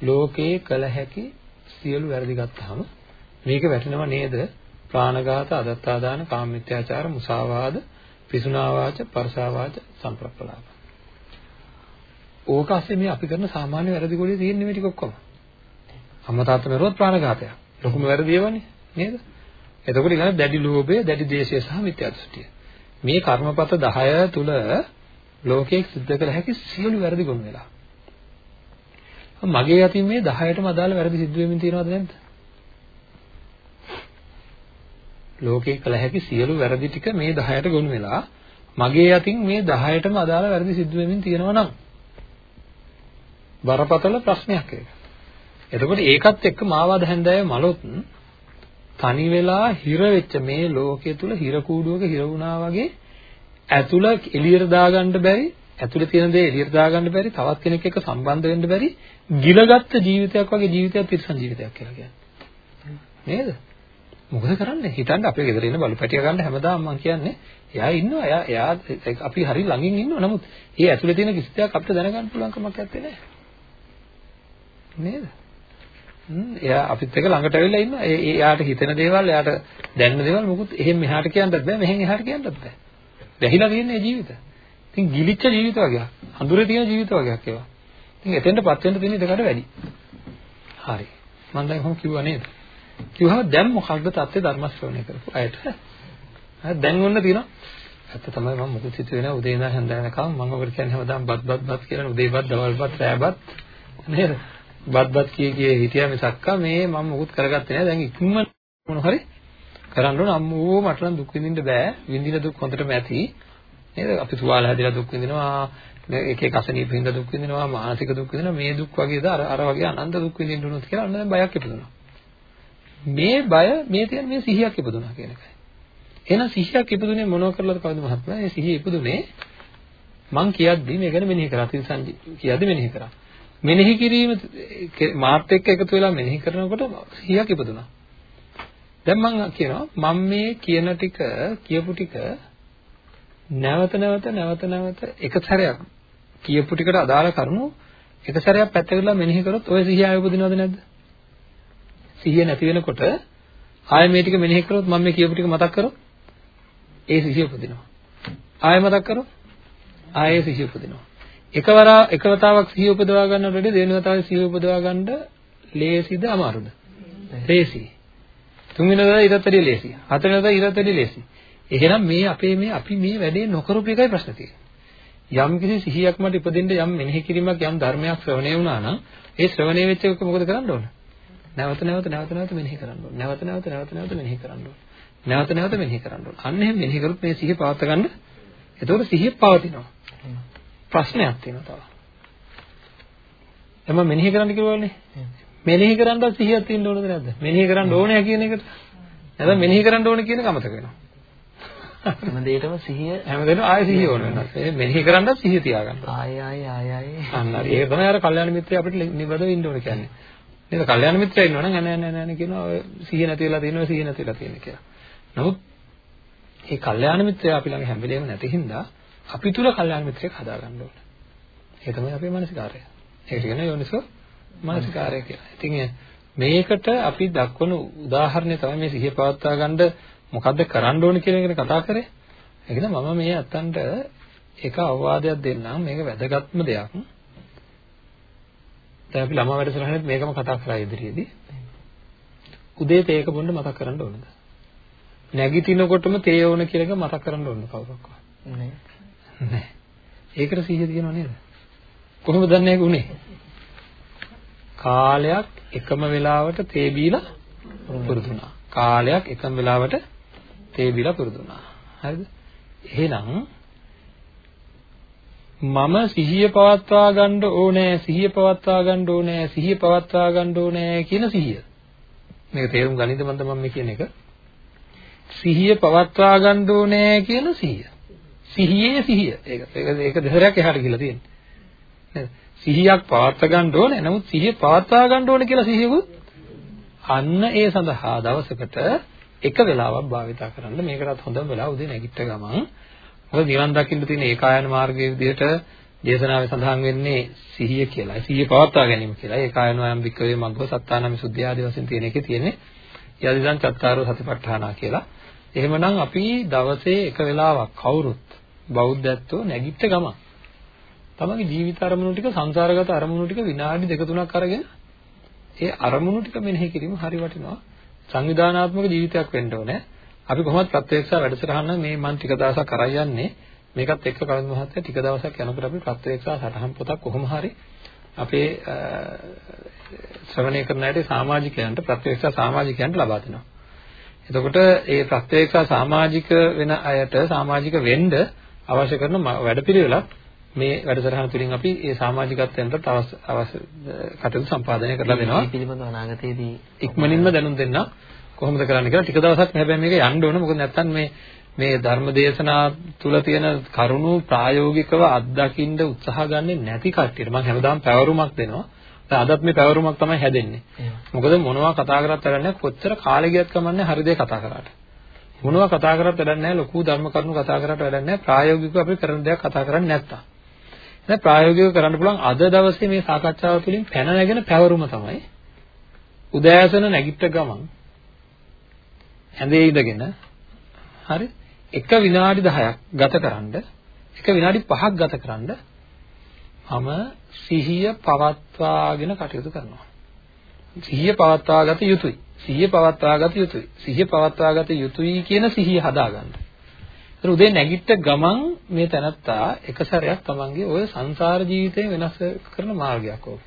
ලෝකේ කළ හැකි සියලු වැරදි ගත්තාම මේක වැටෙනව නේද? ප්‍රාණඝාත, අදත්තාදාන, කාමමිත්‍යාචාර, මුසාවාද, පිසුනාවාච, පරසාවාච, සම්ප්‍රප්පලාප. ඕක ASCII මේ අපි කරන සාමාන්‍ය වැරදි ගොඩේ තියෙන මේ ටික ඔක්කොම. අම්මා තාත්තා මරුවත් ප්‍රාණඝාතයක්. ලොකුම වැරදි ඒවනේ නේද? එතකොට ඊළඟ දැඩි ලෝභය, දැඩි දේශය සහ මිත්‍යා දෘෂ්ටිය. මේ කර්මපත 10 තුල ලෝකයේ සිද්ධ කළ හැකි සියලු වැරදි ගොනු වෙලා. මගේ යතින් මේ 10ටම අදාළ වැරදි සිද්ධ වෙමින් තියෙනවද නැද්ද? ලෝකේ කළ හැකි සියලු වැරදි ටික මේ 10ට ගොනු වෙලා මගේ යතින් මේ 10ටම අදාළ වැරදි සිද්ධ වෙමින් තියෙනවා නම් බරපතල ප්‍රශ්නයක් ඒක. එතකොට ඒකත් එක්ක මාවාද හැන්දෑවේ මලොත් තනි වෙලා හිර වෙච්ච මේ ලෝකයේ තුල හිර කූඩුවක හිර වුණා වගේ ඇතුළ එළියට දාගන්න බැරි ඇතුලේ තියෙන දේ එළියට දාගන්න බැරි තවත් කෙනෙක් එක්ක සම්බන්ධ වෙන්න බැරි ගිලගත්ත ජීවිතයක් වගේ ජීවිතයක් තිරසන් ජීවිතයක් කියලා කියන්නේ. නේද? මොකද කරන්නේ? හිතන්න අපේ ගෙදර ඉන්න බලුපැටිය ගන්න හැමදාම මම කියන්නේ එයා ඉන්නවා එයා එයා අපි හරි ළඟින් ඉන්නවා. නමුත් ඒ ඇතුලේ තියෙන කිසි දෙයක් අපිට දැනගන්න පුළුවන් කමක් නැත්තේ නේද නේද? හ්ම් එයා අපිත් එක්ක ළඟට ඇවිල්ලා ඉන්නවා. ඒ එයාට හිතෙන දේවල් එයාට දැනෙන දේවල් මොකුත් එහෙම මෙහාට කියන්නත් බෑ මෙහෙන් එහාට කියන්නත් බෑ. වැහිලා තියෙන ජීවිතය ඉතින් ගිලිච්ච ජීවිත වගේක්. අඳුරේ තියෙන ජීවිත වගේක් ඒවා. ඉතින් එතෙන්ටපත් වෙන්න තියෙන දෙකට වැඩි. හරි. මම දැන් කොහොම කිව්වා නේද? කිව්වම දැන් මොකක්ද தත්ත්වය ධර්ම ශ්‍රවණය කරපු අයට? හරි දැන් ඔන්න තියෙනවා. ඇත්ත තමයි මම මොකද හිතුවේ නෑ උදේ ඉඳන් හැන්ද වෙනකම් මම ඔකට කියන්නේ හැමදාම බත් බත් බත් කියලා උදේ බත් දවල් බත් රෑ බත් නේද? බත් බත් කිය කිය හිටියා මිසක්කා මේ මම මොකුත් කරගත්තේ නෑ දැන් ඉක්මන මොන හරි කරන්න ඕන අම්මෝ මට නම් දුක් විඳින්න බෑ විඳින දුක් හොඳටම ඇති නේද? අපි තුවාල හැදිලා දුක් විඳිනවා, එක එක අසනීප හින්දා දුක් විඳිනවා, මානසික දුක් විඳිනවා. මේ දුක් වගේද අර අර වගේ අනන්ත දුක් විඳින්න උනොත් කියලා අන්න දැන් බයක් ඉපදුනා. මේ බය මේ තියෙන මේ සිහියක් ඉපදුනා කියන එකයි. එහෙනම් සිහියක් ඉපදුනේ මොනව කරලාද කවුද මහත්මයා? මේ සිහිය ඉපදුනේ මං කියද්දි මේ ගැන මෙනෙහි කරා. තින්සන්ජි කියද්දි මෙනෙහි කරා. මෙනෙහි කිරීම මාත් එක්ක එකතු වෙලා මෙනෙහි කරනකොට සිහියක් ඉපදුනා. දැන් මම කියනවා මම මේ කියන ටික කියපු ටික නැවත නැවත නැවත නැවත එක සැරයක් කියපු ටිකට අදාළ කරුණු එක සැරයක් පැත්තකටලා මෙනෙහි කරොත් ඔය සිහිය ආයෙ උපදිනවද නැද්ද? සිහිය නැති වෙනකොට ආයෙ මේ ටික මෙනෙහි කරොත් මම මේ කියපු ටික මතක් කරොත් ඒ සිහිය උපදිනවා. ආයෙ මතක් කරොත් ආයෙ සිහිය උපදිනවා. එකවර එකවතාවක් සිහිය උපදවා ගන්නට වඩා දෙවෙනි වතාවේ සිහිය උපදවා ගන්න ලේසිද අමාරුද? ලේසි. තුන්වෙනි වතාවේ ඊටත් වැඩිය ලේසි. හතරවෙනි වතාවේ ඊටත් වැඩිය ලේසි. එහෙනම් මේ අපේ මේ අපි මේ වැඩේ නොකරපු එකයි ප්‍රශ්න තියෙන්නේ. යම් කිසි සිහියක් මට ඉපදෙන්න යම් මෙනෙහි කිරීමක් යම් ධර්මයක් ශ්‍රවණය වුණා නම් ඒ ශ්‍රවණය වෙච්ච එක මොකද කරන්න ඕන? නැවත නැවත නැවත නැවත මෙනෙහි කරන්න ඕන. නැවත නැවත නැවත නැවත මෙනෙහි කරන්න ඕන. නැවත නැවත මෙනෙහි කරන්න ඕන. අන්න එහෙම මෙනෙහි කරොත් මේ සිහිය පවත් ගන්න. එතකොට සිහිය පවතිනවා. ප්‍රශ්නයක් තියෙනවා තව. එම මෙනෙහි කරන්න කිව්වනේ. මෙනෙහි කරන්නත් සිහියක් තියෙන්න ඕනද නැද්ද? මෙනෙහි කරන්න ඕනේ කියන එකට. නැත්නම් මෙනෙහි කරන්න ඕනේ කියන එක අමතක වෙනවා. හැම දෙයකම සිහිය හැමදේම ආයෙ සිහිය ඕන වෙනවා. ඒ මෙනෙහි කරන්නත් සිහිය තියාගන්න. ආය ආය ආය ආය. අන්න හරි. ඒක තමයි අර කල්යාණ මිත්‍රය අපිට නිබඳව ඉන්න ඕනේ කියන්නේ. නේද? කල්යාණ මිත්‍රය ඉන්නවනම් නෑ නෑ නෑ කියනවා ඔය සිහිය නැති වෙලා තියෙනවා සිහිය නැති වෙලා තියෙන කියලා. නමුත් මේ කල්යාණ මිත්‍රය අපි ළඟ හැම වෙලේම නැති හින්දා අපි තුල කල්යාණ මිත්‍රයෙක් හදාගන්න ඕනේ. ඒ තමයි අපේ මානසිකාරය. ඒකට කියන යෝනිසෝ මානසිකාරය කියලා. ඉතින් මේකට අපි දක්වන උදාහරණය තමයි මේ සිහිය පවත්වා ගන්න මොකද්ද කරන්න ඕනේ කියන එක කතා කරේ. ඒක මම මේ අත්තන්ට එක අවවාදයක් දෙන්නම් මේක වැදගත්ම දෙයක්. දැන් අපි ළමා වැඩසටහනෙත් මේකම කතා කරා ඉදිරියේදී. උදේ තේක බොන්න මතක් කරන්න ඕනද? නැගිටිනකොටම තේ ඕන කියන එක මතක් කරන්න ඕනද කවුරක්වත්? නෑ. නෑ. ඒකට සිහිය තියෙනව නේද? කොහොමද දන්නේ ඒක උනේ? කාලයක් එකම වෙලාවට තේ බීලා පුරුදු වුණා. කාලයක් එකම වෙලාවට තේ බීලා පුරුදු වුණා. හරිද? එහෙනම් මම සිහිය පවත්වා ගන්න ඕනේ සිහිය පවත්වා ගන්න ඕනේ සිහිය පවත්වා ගන්න ඕනේ කියන සිහිය. මේක තේරුම් ගනින්ද මන්ද මම මේ කියන එක? සිහිය පවත්වා ගන්න ඕනේ කියන සිහිය. සිහියේ සිහිය. ඒක ඒක දෙසරයක් එහාට ගිහලා තියෙන්නේ. නේද? සිහියක් පවත්වා ගන්න ඕනේ. නමුත් සිහිය පවත්වා ගන්න ඕනේ කියලා සිහියකුත් අන්න ඒ සඳහා දවසකට එක වෙලාවක් භාවිතා කරන්න මේකටත් හොඳම වෙලාව උදේ නැගිට ගමන් මොකද නිවන් දකින්න තියෙන ඒකායන මාර්ගයේ විදිහට දේශනාවේ සඳහන් වෙන්නේ සිහිය කියලා. සිහිය පවත්වා ගැනීම කියලා. ඒකායන වයම් වික්‍රේ මග්ගව සත්තානම සුද්ධිය ආදී වශයෙන් තියෙන එකේ තියෙන්නේ යදිදන් චත්තාරෝ සතිපට්ඨානා කියලා. එහෙමනම් අපි දවසේ එක වෙලාවක් කවුරුත් බෞද්ධත්වෝ නැගිට ගමන් තමගේ ජීවිත අරමුණු ටික සංසාරගත අරමුණු ටික විනාඩි දෙක තුනක් අරගෙන ඒ අරමුණු ටික මෙනෙහි කිරීම හරි වටිනවා. සංවිධානාත්මක ජීවිතයක් වෙන්න ඕනේ. අපි කොහොමද ප්‍රත්‍යක්ෂ වැඩසටහන මේ මම ටික දවසක් කරා යන්නේ. මේකත් එක්ක කවිඳ මහත්තයා ටික දවසක් යනකොට අපි ප්‍රත්‍යක්ෂ සටහන් පොතක් කොහොම හරි අපේ ශ්‍රවණය කරන අයට සමාජිකයන්ට ප්‍රත්‍යක්ෂ සමාජිකයන්ට ලබා දෙනවා. එතකොට ඒ ප්‍රත්‍යක්ෂ සමාජික වෙන අයට සමාජික වෙන්න අවශ්‍ය කරන වැඩපිළිවෙලක් මේ වැඩසටහන තුලින් අපි ඒ සමාජිකත්වයන්ට අවශ්‍ය කටයුතු සම්පාදනය කරලා දෙනවා. මේ පිළිබඳව අනාගතයේදී ඉක්මනින්ම දැනුම් දෙන්න කොහොමද කරන්න කියලා ටික දවසක් හැබැයි මේක යන්න ඕන මොකද නැත්තම් මේ මේ ධර්ම දේශනා තුල තියෙන කරුණු ප්‍රායෝගිකව අත්දකින්න උත්සාහ ගන්නෙ නැති කට්ටියට මම හැමදාම පැවරුමක් දෙනවා. දැන් අදත් මේ පැවරුමක් තමයි හැදෙන්නේ. මොකද මොනවා කතා කරත් වැඩක් කොච්චර කාලෙ ගියත් කමන්නේ හරි දේ කතා කරාට. මොනවා කතා කරත් වැඩක් නැහැ ලොකු ධර්ම කරුණු කතා කරාට වැඩක් නැහැ ප්‍රායෝගිකව අපි කරන දේක් කතා කරන්නේ නැත්තම්. දැන් ප්‍රායෝගිකව කරන්න පුළුවන් අද දවසේ මේ සාකච්ඡාව තුළින් පැන නැගෙන පැවරුම තමයි උදෑසන නැගිට ගමන් ඇඳේ ඉඳගෙන හරි එක විනාඩි 10ක් ගතකරනද එක විනාඩි 5ක් ගතකරනද මම සිහිය පවත්වාගෙන කටයුතු කරනවා. සිහිය පවත්වාගත යුතුයි. සිහිය පවත්වාගත යුතුයි. සිහිය පවත්වාගත යුතුයි කියන සිහිය හදාගන්න. ඒතර උදේ නැගිට ගමන් මේ තැනත්තා එක සැරයක් තමන්ගේ ওই සංසාර ජීවිතය වෙනස් කරන මාර්ගයක් ඕක.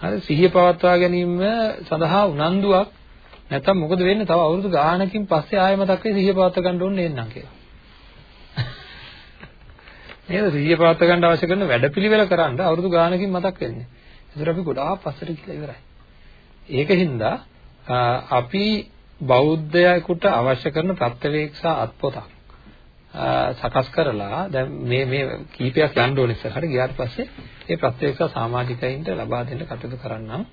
හරි සිහිය පවත්වා ගැනීම සඳහා උනන්දුවක් නැත්තම් මොකද වෙන්නේ තව අවුරුදු ගාණකින් පස්සේ ආයෙ මතක් වෙයි සිහිය පවත්වා ගන්න ඕනේ නේනම් කියලා. නේද සිහිය පවත්වා ගන්න අවශ්‍ය කරන වැඩපිළිවෙල කරන්න අවුරුදු ගාණකින් මතක් වෙන්නේ. ඒතර අපි ගොඩාක් පස්සට ගිහලා ඉවරයි. ඒකින්ද අපි බෞද්ධයෙකුට අවශ්‍ය කරන ප්‍රත්‍යවේක්ෂා අත්පොතක් සකස් කරලා දැන් මේ මේ කීපයක් යන්න ඕනේ ඉස්සරහට ගියාට පස්සේ ඒ ප්‍රත්‍යක්ෂ සමාජිකයින්ට ලබා දෙන්න කටයුතු කරන්නම්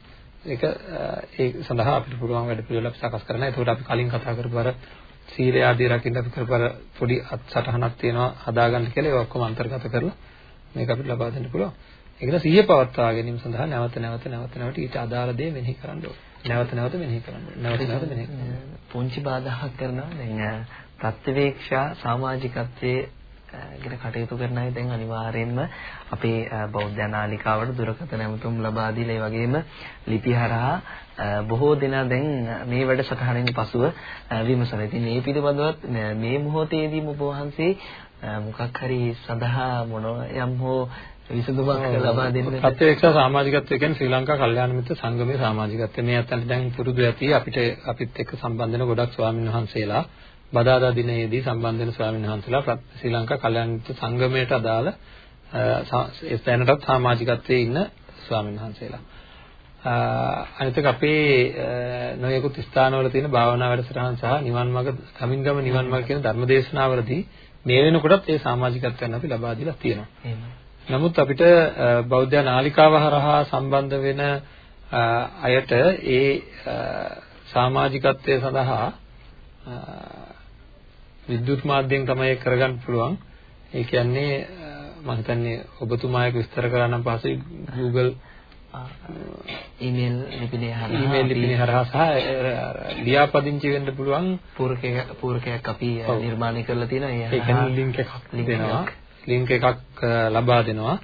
ඒක ඒ සඳහා අපිට පුළුවන් වැඩ පිළිවෙලක් සකස් කරන්න. ඒකට අපි කලින් කතා කරපු අර සීලය ආදී රකින්න අපි කරපු අර පොඩි අත්සටහනක් තියෙනවා හදාගන්න කියලා ඒක ඔක්කොම අන්තර්ගත කරලා මේක අපිට ලබා දෙන්න පුළුවන්. ඒකද සිහිය පවත්වා ගැනීම සඳහා නැවත නැවත නැවත නැවත ඊට අදාළ දේ මෙනෙහි කරන්න ඕනේ. නැවත නැවත මෙනෙහි කරන්න ඕනේ. නැවත නැවත මෙනෙහි කරන්න. පුංචි බාධාක් කරනවා දැන් ප්‍රත්‍යවේක්ෂා සමාජිකත්වයේ ගැන කටයුතු කරන අය දැන් අනිවාර්යයෙන්ම අපේ බෞද්ධ නාලිකාවට දුරකථන ඇමතුම් ලබා දීලා ඒ වගේම ලිපි හරහා බොහෝ දෙනා දැන් මේ වැඩසටහනින් පසුව විමසන. ඉතින් මේ පිළිබඳවත් මේ මොහොතේදීම ඔබ වහන්සේ මොකක් හරි සඳහා මොන යම් හෝ විසඳුමක් ලබා දෙන්න. ප්‍රත්‍යක්ෂ සමාජිකත්වය කියන්නේ ශ්‍රී ලංකා කල්යාණ මිත්‍ර සංගමයේ සමාජිකත්වය. මේ අතට දැන් පුරුදු ඇති අපිට අපිත් එක්ක සම්බන්ධ වෙන ගොඩක් ස්වාමීන් වහන්සේලා බදාදා දිනයේදී සම්බන්ධ වෙන ස්වාමීන් වහන්සේලා ශ්‍රී ලංකා කල්යාණ මිත්‍ර සංගමයට අදාළ ඒ තැනටත් සමාජිකත්වයේ ඉන්න ස්වාමීන් වහන්සේලා. අනිත් එක අපේ නොයෙකුත් ස්ථානවල තියෙන භාවනා වැඩසටහන් සහ නිවන් මාර්ග ගමින් ගම නිවන් මාර්ග කියන ධර්මදේශනාවලදී මේ වෙනකොටත් ඒ සමාජිකත්වයන් අපි ලබා දීලා තියෙනවා. නමුත් අපිට බෞද්ධ නාලිකාව හරහා සම්බන්ධ වෙන අයට ඒ සමාජිකත්වය සඳහා විද්‍යුත් මාධ්‍යයෙන් තමයි කරගන්න පුළුවන්. ඒ කියන්නේ මම හිතන්නේ ඔබතුමායක විස්තර කරා නම් පස්සේ Google ඊමේල් ලිපිනේ හරහා ඊමේල් ලිපිනේ හරහා සහ ලියාපදිංචි වෙන්න පුළුවන් පූරකයක් පූරකයක් අපි නිර්මාණය කරලා තියෙනවා. ඒ කියන්නේ ලින්ක් එකක් දෙනවා. ලින්ක් එකක් ලබා දෙනවා.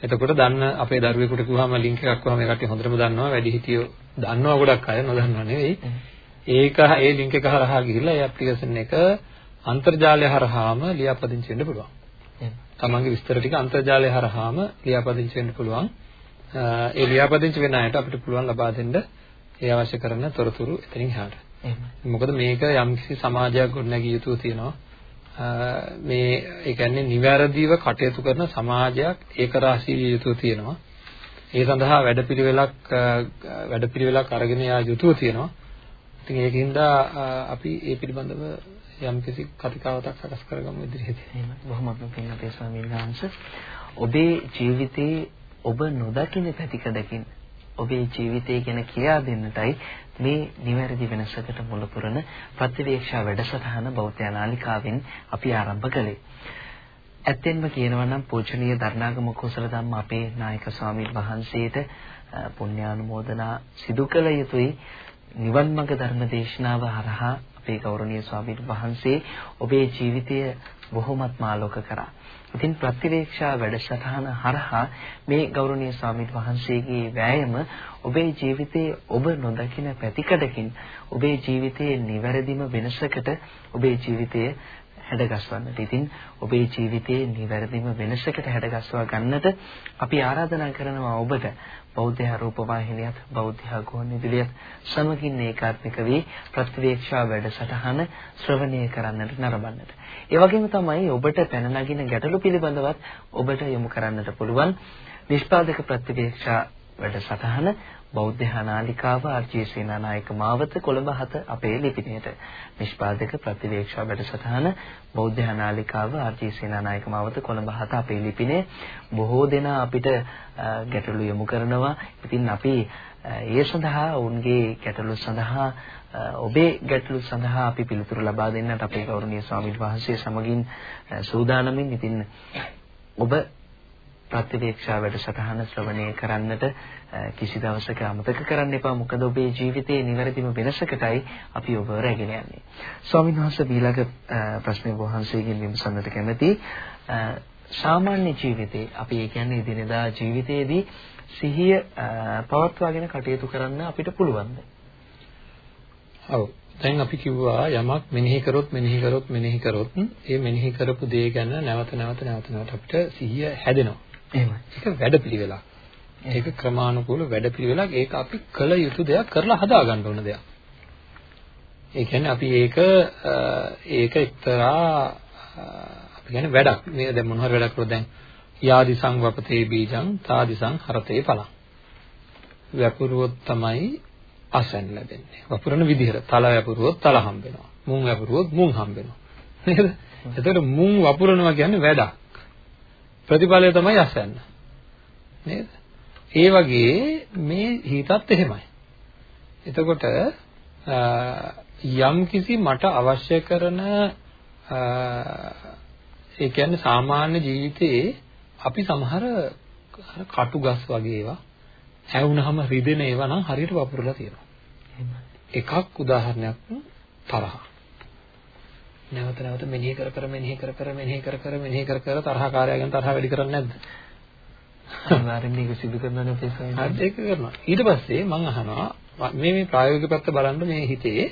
එතකොට දන්න අපේ දරුවෙකුට කිව්වම ලින්ක් එකක් වහම ඒ කට්ටිය හොඳටම දන්නවා. වැඩිහිටියෝ දන්නවා ගොඩක් අය නොදන්නවා නෙවෙයි. ඒක ඒ ලින්ක් එක හරහා ගිහිල්ලා ඒ ඇප්ලිකේෂන් එක අන්තර්ජාලය හරහාම ලියාපදිංචි වෙන්න පුළුවන්. තමන්ගේ විස්තර ටික අන්තර්ජාලය හරහාම ලියාපදිංචි වෙන්න පුළුවන්. ඒ ලියාපදිංචි වෙන අයට අපිට පුළුවන් ලබා දෙන්න ඒ අවශ්‍ය කරන තොරතුරු එතනින් එහාට. මොකද මේක යම්කිසි සමාජයක් ගොඩනැගිය යුතු තියෙනවා. මේ ඒ කියන්නේ නිවැරදිව කටයුතු කරන සමාජයක් ඒක රාශී විය යුතු තියෙනවා. ඒ සඳහා වැඩපිළිවෙලක් වැඩපිළිවෙලක් අරගෙන යා යුතුව තියෙනවා. ඉතින් ඒකින්ද අපි ඒ පිළිබඳව යම්කිසි කතිකාවතක් සකස් කරගමු ඉදිරියේදී. එහෙම බොහොමත්ම පින්වත්නි ස්වාමීන් වහන්සේ ඔබේ ජීවිතේ ඔබ නොදකින පැතිකඩකින් ඔබේ ජීවිතය ගැන කියා දෙන්නටයි මේ නිවැරදි වෙනසකට මුල පුරන ප්‍රතිවේක්ෂා වැඩසටහන බෞද්ධ නාලිකාවෙන් අපි ආරම්භ කළේ. ඇත්තෙන්ම කියනවා නම් පූජනීය දර්ණාගම කුසල ධම්ම අපේ නායක ස්වාමීන් වහන්සේට පුණ්‍යානුමෝදනා සිදු කළ යුතුයි නිවන් මඟ ධර්ම දේශනාව හරහා අපේ ගෞරවනීය ස්වාමීන් වහන්සේ ඔබේ ජීවිතය බොහොමත්ම ආලෝක කරා. ඉතින් ප්‍රතිවේක්ෂා වැඩසටහන හරහා මේ ගෞරවනීය ස්වාමීන් වහන්සේගේ වෑයම ඔබේ ජීවිතයේ ඔබ නොදකින පැතිකඩකින් ඔබේ ජීවිතයේ නිවැරදිම වෙනසකට ඔබේ ජීවිතය හැඩගස්වන්නට. ඉතින් ඔබේ ජීවිතයේ නිවැරදිම වෙනසකට හැඩගස්වා ගන්නට අපි ආරාධනා කරනවා ඔබට බෞද්ධ රූප වාහිනියත් බෞද්ධ ගුවන්විදුලියත් සමගින් ඒකාත්මික වී ප්‍රතිවේක්ෂා වැඩසටහන ශ්‍රවණය කරන්නට නරඹන්නට. ඒ වගේම තමයි ඔබට පැන නගින ගැටලු පිළිබඳවත් ඔබට යොමු කරන්නට පුළුවන් නිෂ්පාදක ප්‍රතිවේක්ෂා වැඩසටහන බෞද්ධ නාලිකාව ආර්.ජී. සේනානායක මාවත කොළඹ 7 අපේ ලිපිණයට නිෂ්පාදක ප්‍රතිවේක්ෂා වැඩසටහන බෞද්ධ නාලිකාව ආර්.ජී. සේනානායක මාවත කොළඹ 7 අපේ ලිපිණේ බොහෝ දෙනා අපිට ගැටලු යොමු කරනවා. ඉතින් අපි ඒ සඳහා ඔවුන්ගේ ගැටලු සඳහා ඔබේ ගැටලු සඳහා අපි පිළිතුරු ලබා දෙන්නට අපේ ගෞරවනීය ස්වාමීන් වහන්සේ සමගින් සූදානමින් ඉතින් ඔබ ප්‍රතිවේක්ෂා වැඩසටහන ශ්‍රවණය කරන්නට කිසි දවසක අමතක කරන්න එපා මොකද ඔබේ ජීවිතයේ නිවැරදිම වෙනසකටයි අපි ඔබ රැගෙන යන්නේ. ස්වාමීන් වහන්සේ ඊළඟ ප්‍රශ්නේ වහන්සේගෙන් විමසන්නට කැමති සාමාන්‍ය ජීවිතේ අපි ඒ කියන්නේ දිනදා ජීවිතයේදී සිහිය පවත්වාගෙන කටයුතු කරන්න අපිට පුළුවන්ද? ඔව්. දැන් අපි කිව්වා යමක් මෙනෙහි කරොත් මෙනෙහි කරොත් මෙනෙහි කරොත් ඒ මෙනෙහි කරපු දේ ගැන නැවත නැවත නැවත නැවත අපිට සිහිය හැදෙනවා. එහෙමයි. ඒක වැඩපිළිවෙලක්. ඒක ක්‍රමානුකූල වැඩපිළිවෙලක්. ඒක අපි කළ යුතු දෙයක් කරලා හදා ගන්න ඕන දෙයක්. ඒ කියන්නේ අපි ඒක ඒක එක්තරා අපි කියන්නේ වැඩක්. මේ දැන් මොන හරි වැඩක් කරොත් දැන් යාදිසං වපතේ බීජං තාදිසං හරතේ පලං. වැපුරුවොත් තමයි අසන් ලැබෙන්නේ. වපුරන විදිහට තල වැපුරුවොත් තල හම්බ වෙනවා. මුං වැපුරුවොත් මුං හම්බ වෙනවා. නේද? එතකොට මුං වපුරනවා කියන්නේ වැඩක්. ප්‍රතිඵලය තමයි අසන්න. නේද? ඒ වගේ මේ හිතත් එහෙමයි. එතකොට යම් කිසි මට අවශ්‍ය කරන ඒ කියන්නේ සාමාන්‍ය ජීවිතයේ අපි සමහර කටු ගස් වගේ ඒවා ඇවුනහම රිදෙන ඒවා නම් හරියට වපුරලා තියෙනවා. එකක් උදාහරණයක් තරහ. නැවත නැවත මෙනෙහි කර කර මෙනෙහි කර කර මෙනෙහි කර කර මෙනෙහි කර කර තරහකාරයගෙන් තරහ වැඩි කරන්නේ නැද්ද? අනිවාර්යෙන් මේක සිදු කරනවනේ පෙසෙන්නේ. හරි ඒක කරනවා. ඊට පස්සේ මම අහනවා මේ මේ ප්‍රායෝගික පැත්ත බලන්න මේ හිතේ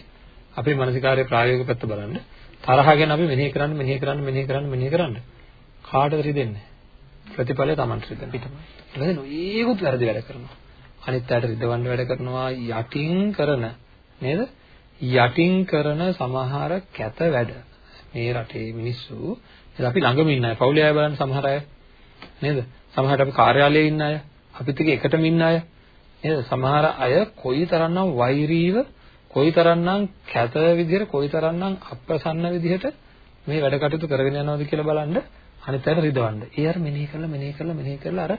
අපේ මානසිකාරයේ ප්‍රායෝගික පැත්ත බලන්න තරහ ගැන අපි මෙනෙහි කරන්න මෙනෙහි කරන්න මෙනෙහි කරන්න මෙනෙහි කරන්න කාටද රිදෙන්නේ? ප්‍රතිඵලය Taman රිදෙන. පිටමයි. ඊට පස්සේ නොයේකුත් වැරදි වැඩ කරනවා. අනිත් අයට රිදවන්න වැඩ කරනවා යටින් කරන නේද? යටින් කරන සමහර කැත වැඩ මේ රටේ මිනිස්සු ඉතින් අපි ළඟම ඉන්න අය පවුලේ අය බලන්න සමහර අය නේද? සමහරට අපි කාර්යාලයේ ඉන්න අය අපිත් එක්ක එකටම ඉන්න අය නේද? සමහර අය කොයිතරම්නම් වෛරීව කොයිතරම්නම් කැත විදිහට කොයිතරම්නම් අප්‍රසන්න විදිහට මේ වැඩ කටයුතු කරගෙන යනවද කියලා බලන්න අනිත් අයට රිදවන්න. ඒ අර මෙනෙහි කරලා මෙනෙහි කරලා මෙනෙහි කරලා අර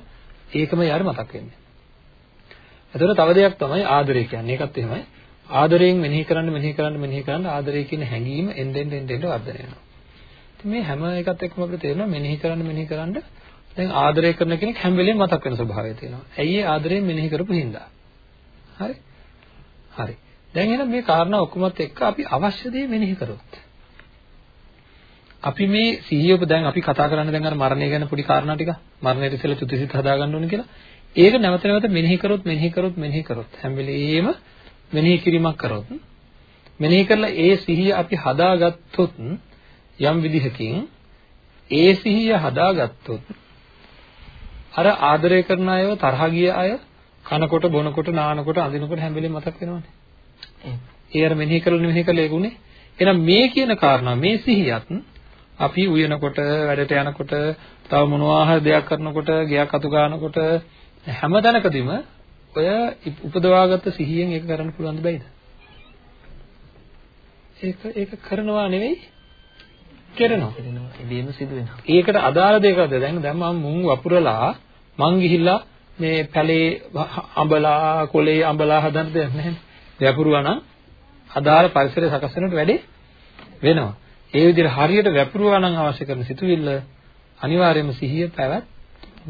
ඒකම යාර මතක් වෙන්නේ. එතකොට තව දෙයක් තමයි ආදරය කියන්නේ. ඒකත් එහෙමයි. ආදරයෙන් මෙනෙහි කරන්න මෙනෙහි කරන්න මෙනෙහි කරන්න ආදරය කියන හැඟීම එන්නෙන් එන්නෙන් වර්ධනය වෙනවා. ඉතින් මේ හැම එකත් එක්කම අපිට තේරෙනවා මෙනෙහි කරන්න මෙනෙහි කරන්න දැන් ආදරය කරන කෙනෙක් හැම වෙලෙම මතක් වෙන ස්වභාවය තියෙනවා. ඇයි ඒ ආදරයෙන් මෙනෙහි කරපු හින්දා. හරි? හරි. දැන් එහෙනම් මේ කාරණා ඔක්කොමත් එක්ක අපි අවශ්‍ය දේ මෙනෙහි කරොත් අපි මේ සිහියව දැන් අපි කතා කරන්නේ දැන් අර මරණය ගැන පොඩි කාරණා ටික මරණයට ඉස්සෙල්ලා චුතිසිත හදාගන්න ඕනේ කියලා. ඒක නැවත නැවත මෙනෙහි කරොත් මෙනෙහි කරොත් මෙනෙහි කරොත් හැම වෙලෙම මෙනෙහි කිරීමක් කරොත් මෙනෙහි කරලා ඒ සිහිය අපි හදාගත්තොත් යම් විදිහකින් ඒ සිහිය හදාගත්තොත් අර ආදරය කරන අයව තරහ ගිය අය කනකොට බොනකොට නානකොට අඳිනකොට හැම වෙලෙම මතක් වෙනවනේ. ඒ අර මෙනෙහි කරලා මෙනෙහි කරලා ඒගුනේ. එහෙනම් මේ කියන කාරණා මේ සිහියත් අපි උයනකොට වැඩට යනකොට තව මොනවා හරි දෙයක් කරනකොට ගියක් අතු ගන්නකොට හැම තැනකදීම ඔය උපදවාගත්ත සිහියෙන් ඒක කරන්න පුළුවන් දෙයිද? ඒක ඒක කරනවා නෙවෙයි කරනවා. කරනවා. ඉබේම සිදු වෙනවා. ඒකට අදාළ දෙයක්ද දැන් දැන් මම මුං වපුරලා මං ගිහිල්ලා මේ පැලේ අඹලා කොලේ අඹලා හදන්න දෙයක් නැහැ. වැපුරුවා නම් අදාළ පරිසරය සකස් වෙනකොට වැඩේ වෙනවා. ඒ විදිහට හරියට වැපුරුවා නම් අවශ්‍ය කරන සිතුවිල්ල අනිවාර්යයෙන්ම සිහිය පැවැත්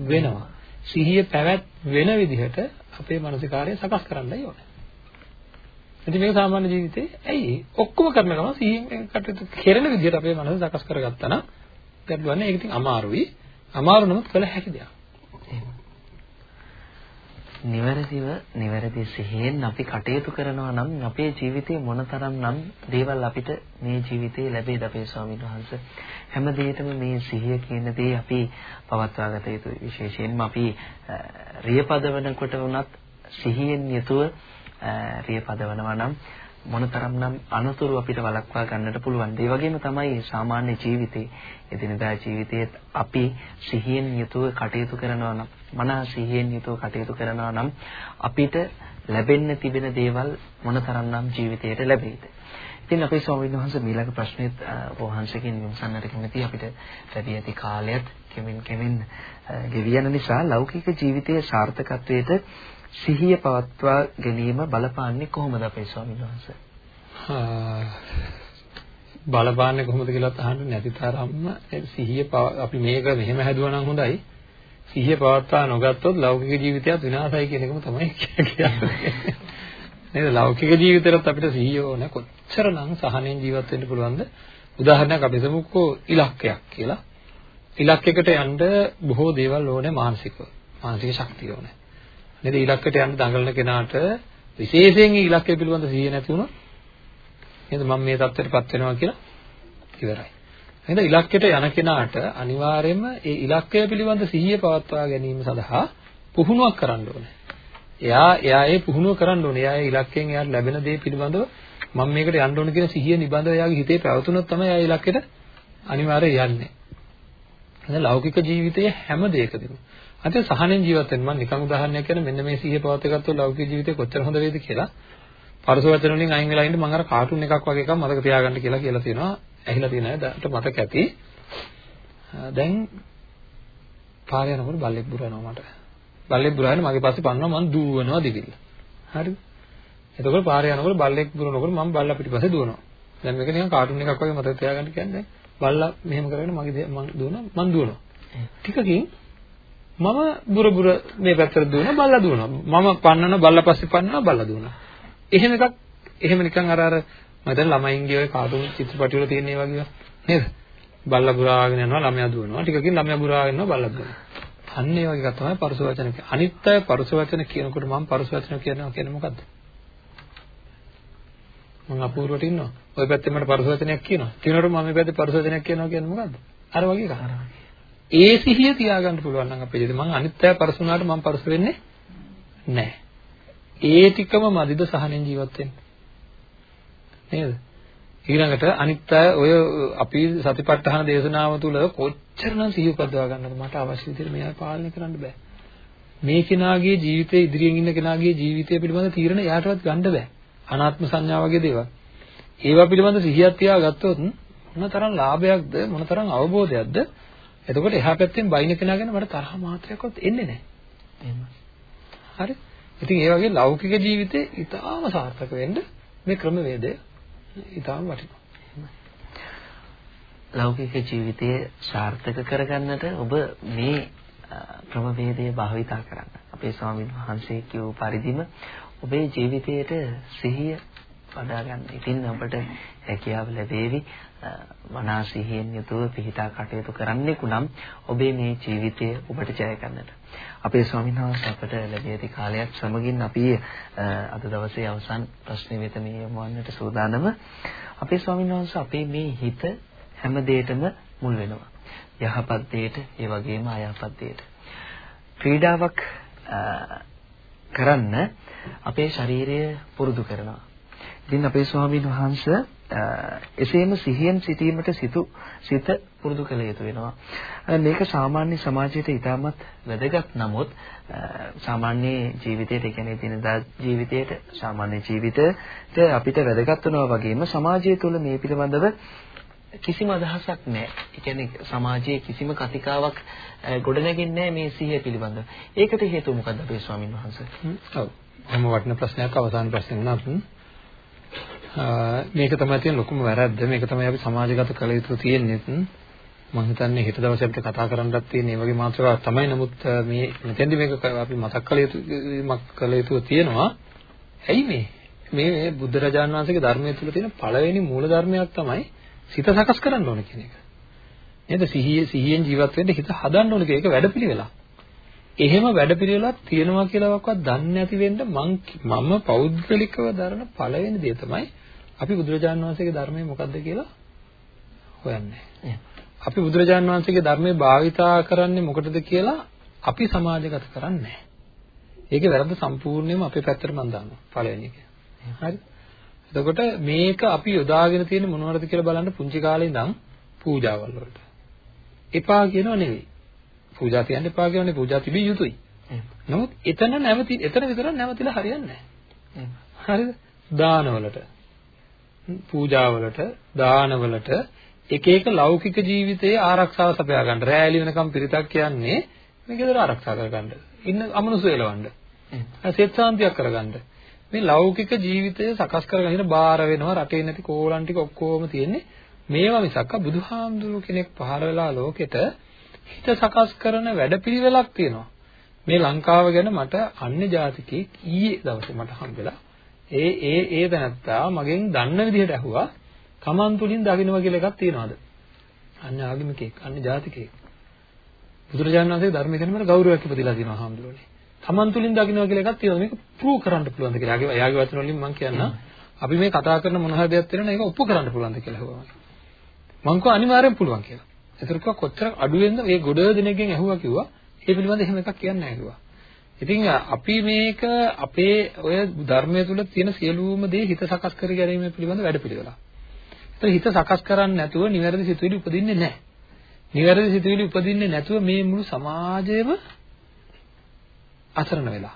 වෙනවා. සිහිය පැවැත් වෙන විදිහට අපේ මානසිකාරය සකස් කරන්නයි ඕනේ. ඉතින් මේක සාමාන්‍ය ජීවිතේ ඇයි ඔක්කොම කරන ගමන් සිහියෙන් කටයුතු කරන විදිහට අපේ මනස සකස් කරගත්තා නම් ගැටලුවක් නෑ ඒක ඉතින් අමාරුයි. අමාරු නමුත් කළ හැකි දෙයක්. නිවැරදිව නිවැරදි සිහියෙන් අපි කටයුතු කරනවා නම් අපේ ජීවිතේ මොනතරම් නම් දේවල් අපිට මේ ජීවිතේ ලැබෙයිද අපේ ස්වාමීන් වහන්සේ? හැම දෙයකම මේ සිහිය කියන දේ අපි පවත්වා ගත යුතුයි විශේෂයෙන්ම අපි රියපදවනකොට වුණත් සිහියෙන් යුතුව රියපදවනවා නම් මොනතරම්නම් අනතුරු අපිට වළක්වා ගන්නට පුළුවන්. ඒ වගේම තමයි සාමාන්‍ය ජීවිතේ, එදිනදා ජීවිතයේ අපි සිහියෙන් යුතුව කටයුතු කරනවා නම්, මනස සිහියෙන් යුතුව කටයුතු කරනවා නම් අපිට ලැබෙන්න තිබෙන දේවල් මොනතරම්නම් ජීවිතයට ලැබෙයිද? ඉතින් අපේ ස්වාමීන් වහන්සේ ඊළඟ ප්‍රශ්නෙත් වහන්සේකින් විමසන්නට කැමති අපිට ලැබී ඇති කාලයත් කෙමෙන් කෙමෙන් ගෙවි යන නිසා ලෞකික ජීවිතයේ සාර්ථකත්වයට සිහිය පවත්වා ගැනීම බලපාන්නේ කොහොමද අපේ ස්වාමීන් වහන්සේ? බලපාන්නේ කොහොමද කියලාත් අහන්න නැති තරම්ම සිහිය අපි මේක මෙහෙම හැදුවා නම් හොඳයි. සිහිය පවත්වා නොගත්තොත් ලෞකික ජීවිතයත් විනාශයි කියන එකම තමයි කියන්නේ. නේද? ලෞකික ජීවිතේට අපිට සිහිය ඕන කොච්චරනම් සහනෙන් ජීවත් වෙන්න පුළුවන්ද? උදාහරණයක් අපි හිතමුකෝ ඉලක්කයක් කියලා. ඉලක්කයකට යන්න බොහෝ දේවල් ඕනේ මානසිකව. මානසික ශක්තිය ඕනේ. නේද ඉලක්කයට යන්න දඟලන කෙනාට විශේෂයෙන් ඒ ඉලක්කය පිළිබඳ සිහිය නැති වුණොත් නේද මම මේ தත්ත්වයටපත් වෙනවා කියලා ඉවරයි. නේද ඉලක්කයට යන කෙනාට අනිවාර්යයෙන්ම ඒ ඉලක්කය පිළිබඳ සිහිය පවත්වා ගැනීම සඳහා පුහුණුවක් කරන්න ඕනේ. එයා එයා ඒ පුහුණුව කරන්න ඕනේ. එයා ඒ ඉලක්කයෙන් එයාට ලැබෙන දේ පිළිබඳව මම මේකට යන්න ඕන කියන සිහිය නිබඳව එයාගේ හිතේ පැවතුනොත් තමයි එයා ඉලක්කයට අනිවාර්යයෙන් යන්නේ. එහෙනම් ලෞකික ජීවිතයේ හැම දෙයකදීම අද සහනෙන් ජීවත් වෙන්න මම නිකන් උදාහරණයක් කියන මෙන්න මේ සිහිය පවත්වාගත්තොත් ලෞකික ජීවිතේ කොච්චර හොඳ වේද කියලා. පරස වචන වලින් අයින් වෙලා ඉන්න මම අර කාටුන් එකක් වගේ එකක් මතක තියාගන්න කියලා කියලා තියෙනවා. ඇහිලා තියෙන අය දැන්ට මතක ඇති. දැන් පාර යනකොට බල්ලෙක් බුරනවා මට. බල්ලෙක් බුරාගෙන මගේ පස්සේ පන්නනවා මම දුවනවා දිවිල්ල. හරිද එතකොට පාරේ යනකොට බල්ලෙක් දුවනකොට මම බල්ලා පිටිපස්සේ දුවනවා. දැන් මේක නිකන් කාටුන් එකක් වගේ මතක තියාගන්න කියන්නේ. බල්ලා මෙහෙම කරගෙන මගේ මම දුවනවා මම දුවනවා. ටිකකින් මම බුර බුර මේ පැත්තට දුවනවා බල්ලා දුවනවා. මම පන්නන බල්ලා පස්සේ පන්නනවා බල්ලා දුවනවා. එහෙම එකක් එහෙම නිකන් අර අර මම දැන් ළමයින්ගේ ඔය කාටුන් චිත්‍රපටි වල තියෙන ඒවා වගේ නේද? බල්ලා බුරාගෙන යනවා ළමයා දුවනවා. ටිකකින් ළමයා බුරාගෙන යනවා බල්ලා දුවනවා. අන්න ඒ වගේ එකක් තමයි පරුස වචන කියන්නේ. අනිත් අය පරුස වචන කියනකොට මම පරුස වචන කියනවා කියන්නේ මොකද්ද? මම අපූර්වට ඉන්නවා. ওই පැත්තේ මට පරුස වචනයක් කියනවා. කියනකොට මම මේ පැත්තේ පරුස වචනයක් කියනවා කියන්නේ මොකද්ද? අර වගේ එකක්. ඒ සිහිය තියාගන්න පුළුවන් නම් අපේ ජීවිතේ මම අනිත් අය පරුස වුණාට මම පරුස වෙන්නේ නැහැ. ඒ ටිකම මදිද සහනෙන් ජීවත් වෙන්න. නේද? ඊළඟට අනිත් අය ඔය අපි සතිපට්ඨාන දේශනාව තුළ කොච්චරනම් සිහිය උපදවා ගන්නද මට අවශ්‍ය විදිහට මේවා පාලනය කරන්න බෑ. මේ කෙනාගේ ජීවිතේ ඉදිරියෙන් ඉන්න කෙනාගේ ජීවිතය පිළිබඳ තීරණ එයාටවත් ගන්න බෑ. අනාත්ම සංඥා වගේ දේවල්. ඒවා පිළිබඳ සිහියක් තියාගත්තොත් මොනතරම් ලාභයක්ද මොනතරම් අවබෝධයක්ද එතකොට එහා පැත්තෙන් බයින කෙනා ගැන මට තරහ මාත්‍රයක්වත් එන්නේ නැහැ. එහෙම. හරි. ඉතින් ඒ වගේ ලෞකික ජීවිතේ ඊටාම සාර්ථක වෙන්න මේ ක්‍රමවේදය ඊටාම වටිනවා. ලෞකික ජීවිතය සාර්ථක කරගන්නට ඔබ මේ ක්‍රමවේදය භාවිතා කරන්න. අපේ ස්වාමීන් වහන්සේ කියූ පරිදිම ඔබේ ජීවිතයට සිහිය වඩා ගන්න. ඉතින් ඔබට හැකියාව ලැබේවි මනා සිහියෙන් යුතුව පිහිටා කටයුතු කරන්නෙකුනම් ඔබේ මේ ජීවිතය ඔබට ජය ගන්නට. අපේ ස්වාමීන් වහන්සේ අපට ලැබී ඇති කාලයක් සමගින් අපි අද දවසේ අවසන් ප්‍රශ්නේ වෙත මේ යොමු වන්නට සූදානම. අපේ ස්වාමීන් වහන්සේ අපේ මේ හිත හැම දෙයකම මුල් වෙනවා. යහපත් දෙයට, ඒ වගේම අයහපත් දෙයට. ක්‍රීඩාවක් කරන්න අපේ ශරීරය පුරුදු කරනවා. ඉතින් අපේ ස්වාමීන් වහන්සේ එසේම සිහියෙන් සිටීමට සිතු සිත පුරුදු කළ යුතු වෙනවා. මේක සාමාන්‍ය සමාජයට ඉතාමත් වැදගත් නමුත් සාමාන්‍ය ජීවිතයට ඒ කියන්නේ දිනදා ජීවිතයට සාමාන්‍ය ජීවිතයට අපිට වැදගත් වෙනවා වගේම සමාජය තුළ මේ පිළිබඳව කිසිම අදහසක් නැහැ. ඒ කියන්නේ සමාජයේ කිසිම කතිකාවක් ගොඩනැගෙන්නේ මේ සිහිය පිළිබඳව. ඒකට හේතුව මොකද්ද අපේ ස්වාමින් වහන්සේ? ඔව්. එහෙම වටින ප්‍රශ්නයක් අවසාන ප්‍රශ්නේ වුණත් මේක තමයි තියෙන ලොකුම වැරද්ද. මේක තමයි අපි සමාජගත කළ යුතු තියෙන්නේ. මම හිතන්නේ හෙට දවසේ අපිට කතා කරන්නත් තියෙන මේ වගේ මාතෘකාවක් තමයි. නමුත් මේ මෙතෙන්දි මේක අපි මතක් කළ යුතු මක් කළ යුතු තියෙනවා. ඇයි මේ? මේ බුද්ධ රජාණන් වහන්සේගේ ධර්මයේ තුල තියෙන පළවෙනි මූල ධර්මයක් තමයි සිත සකස් කරන්න ඕන කියන එක. නේද? සිහියේ සිහියෙන් ජීවත් වෙන්න හිත හදන්න ඕන කියන එක වැඩපිළිවෙලක්. එහෙම වැඩපිළිවෙලක් තියෙනවා කියලාවත් දන්නේ නැති වෙන්න මම මම පෞද්ගලිකව දරන පළවෙනි දේ තමයි අපි බුදුරජාණන් වහන්සේගේ ධර්මය මොකක්ද කියලා හොයන්නේ. අපි බුදුරජාණන් වහන්සේගේ ධර්මයේ භාවිතා කරන්නේ මොකටද කියලා අපි සමාජගත කරන්නේ නැහැ. ඒකේ වැරද්ද සම්පූර්ණයෙන්ම අපේ පැත්තට මම දානවා පළවෙනි එක. හරි. එතකොට මේක අපි යොදාගෙන තියෙන මොනවද කියලා බලන්න පුංචි කාලේ ඉඳන් පූජාවල් වලට. එපා කියනව නෙවෙයි. පූජා තියන්න එපා කියන්නේ පූජා තිබිය යුතුයි. නමුත් එතන නැවති එතන විතර නැවතිලා හරියන්නේ නැහැ. හරිද? දානවලට පූජාවලට දානවලට එක එක ලෞකික ජීවිතයේ ආරක්ෂාව සපයා ගන්න. රැලි වෙනකම් පිරිතක් කියන්නේ මේ ගෙදර ආරක්ෂා කරගන්න. ඉන්න අමනුෂ්‍ය එලවන්න. සෙත් සාන්තියක් කරගන්න. මේ ලෞකික ජීවිතය සකස් කරගෙන බාර වෙනවා රටේ නැති කෝලම් ටික ඔක්කොම තියෙන්නේ මේවා මිසක් බුදුහාමුදුරු කෙනෙක් පහළ වෙලා ලෝකෙට හිත සකස් කරන වැඩපිළිවෙලක් තියෙනවා. මේ ලංකාව ගැන මට අන්‍ය ජාතිකයෙක් ඊයේ දවසේ මට හම්බෙලා ඒ ඒ ඒ දැනත්තා මගෙන් දන්න විදිහට ඇහුවා කමන් තුලින් දකින්නවා කියලා එකක් තියනවාද? අන්‍ය ආගමිකයෙක්, අන්‍ය ජාතිකයෙක්. බුදුරජාණන් වහන්සේ ධර්මය ගැන මට ගෞරවයක් ඉපදලා තියෙනවා හාමුදුරනේ. කමන් තුලින් දකින්නවා කියලා එකක් තියෙනවා. මේක ප්‍රූව් කරන්න පුළුවන්ද කියලා. යාගේ යාගේ වචන වලින් මම කියන්න අපි මේ කතා කරන මොන හරි දෙයක් තියෙනවා ඒක ඔප්පු කරන්න පුළුවන්ද කියලා අහුවා. මං කෝ අනිවාර්යෙන් පුළුවන් කියලා. ඒතර කිව්වා කොච්චර අඩුවෙන්ද මේ ගොඩ දෙනෙක්ගෙන් ඇහුවා කිව්වා. ඒ පිළිබඳ එහෙම එකක් කියන්නේ නැහැ කිව්වා. ඉතින් අපි මේක අපේ ඔය ධර්මයේ තුල තියෙන සියලුම දේ හිත සකස් කර ගැනීම පිළිබඳ වැඩපිළිවෙලක්. ඒතර හිත සකස් කරන්නේ නැතුව නිවැරදි සිතුවිලි උපදින්නේ නැහැ. නිවැරදි සිතුවිලි උපදින්නේ නැතුව මේ මුළු සමාජයම අසරණ වෙලා.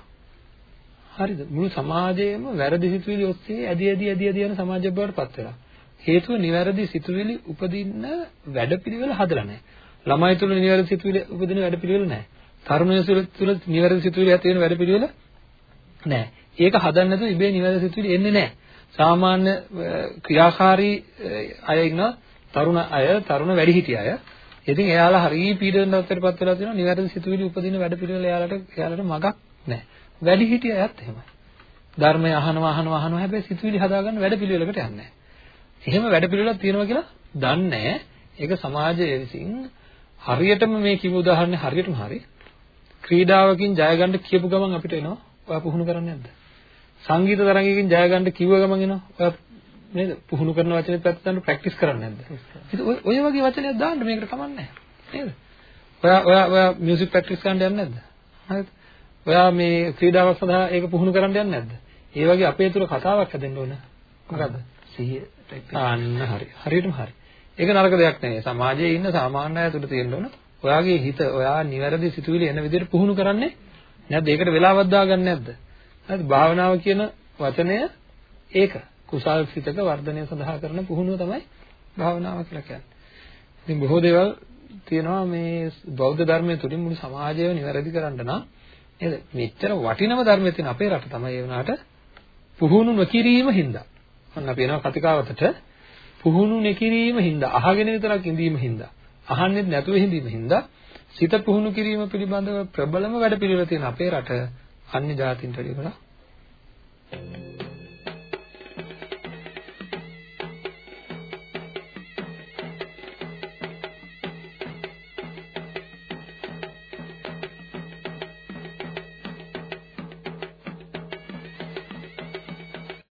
හරිද? මුළු සමාජයම වැරදි සිතුවිලි ඔස්සේ ඇදි ඇදි ඇදි ඇදි යන සමාජයක් බවට පත් වෙලා. හේතුව නිවැරදි සිතුවිලි උපදින්න වැඩපිළිවෙල හදලා නැහැ. ළමයි තුල නිවැරදි සිතුවිලි උපදින වැඩපිළිවෙල නැහැ. තරුණයෝ තුල නිවැරදි සිතුවිලි ඇති වෙන වැඩපිළිවෙල නැහැ. ඒක හදන්න නැතුව ඉබේ නිවැරදි සිතුවිලි එන්නේ නැහැ. සාමාන්‍ය ක්‍රියාකාරී අය ඉන්න තරුණ අය, තරුණ වැඩිහිටි අය. ඉතින් එයාලා හරිය පීඩනයකටපත් වෙලා තියෙනවා. නිවැරදි සිතුවිලි උපදින වැඩ පිළිවෙල එයාලට එයාලට මගක් නැහැ. වැඩිහිටි අයත් එහෙමයි. ධර්මය අහනවා අහනවා අහනවා හැබැයි සිතුවිලි හදාගන්න වැඩ පිළිවෙලකට යන්නේ නැහැ. එහෙම වැඩ පිළිවෙලක් තියෙනවා කියලා දන්නේ ඒක සමාජය විසින් හරියටම මේ කිව්ව උදාහරණය හරියටම හරි ක්‍රීඩාවකින් ජය ගන්න කියපු ගමන් අපිට එනවා. ඔයා පුහුණු කරන්නේ නැද්ද? සංගීත තරඟයකින් ජය ගන්න කිව්ව ගමන් එනවා. ඔයා නේද? පුහුණු කරන වචනේ පැත්තට ප්‍රැක්ටිස් කරන්නේ නැද්ද? ඉතින් ඔය වගේ වචනයක් දාන්න මේකට කමන්නේ නේද? ඔයා ඔයා ඔයා මියුසික් ප්‍රැක්ටිස් කරන්න යන්නේ නැද්ද? හරිද? ඔයා මේ ක්‍රීඩාවක් සඳහා ඒක පුහුණු කරන්න යන්නේ නැද්ද? ඒ වගේ අපේ තුල කතාවක් හැදෙන්න ඕන. මොකද්ද? සිහිය. අන්න හරි. හරියටම හරි. ඒක නරක දෙයක් නෙවෙයි. සමාජයේ ඉන්න සාමාන්‍ය අය තුල තියෙන්න ඕන. ඔයාගේ හිත ඔයා නිවැරදි සිතුවිලි එන විදිහට පුහුණු කරන්නේ නැද්ද? ඒකට වෙලාවක් දාගන්නේ නැද්ද? හරිද? භාවනාව කියන වචනය ඒක. කුසල් සිතක වර්ධනය සඳහා කරන පුහුණුව තමයි භාවනාව කියලා කියන්නේ. ඉතින් බොහෝ දේවල් තියෙනවා මේ බෞද්ධ ධර්මයේ තුලින් මුළු සමාජයව නිවැරදි කරන්න නම් නේද? මෙච්චර වටිනම ධර්මයේ තියෙන අපේ රට තමයි ඒ වුණාට පුහුණු නොකිරීම හින්දා. අන්න අපි එනවා කතිකාවතට. පුහුණු නොකිරීම හින්දා අහගෙන විතරක් ඉඳීම හින්දා අහන්නෙත් නැතුව හිඳීම හින්දා සිත පුහුණු කිරීම පිළිබඳව ප්‍රබලම වැඩ පිළිවෙල තියෙන අපේ රට අන්‍ය ජාතින්ට වඩා.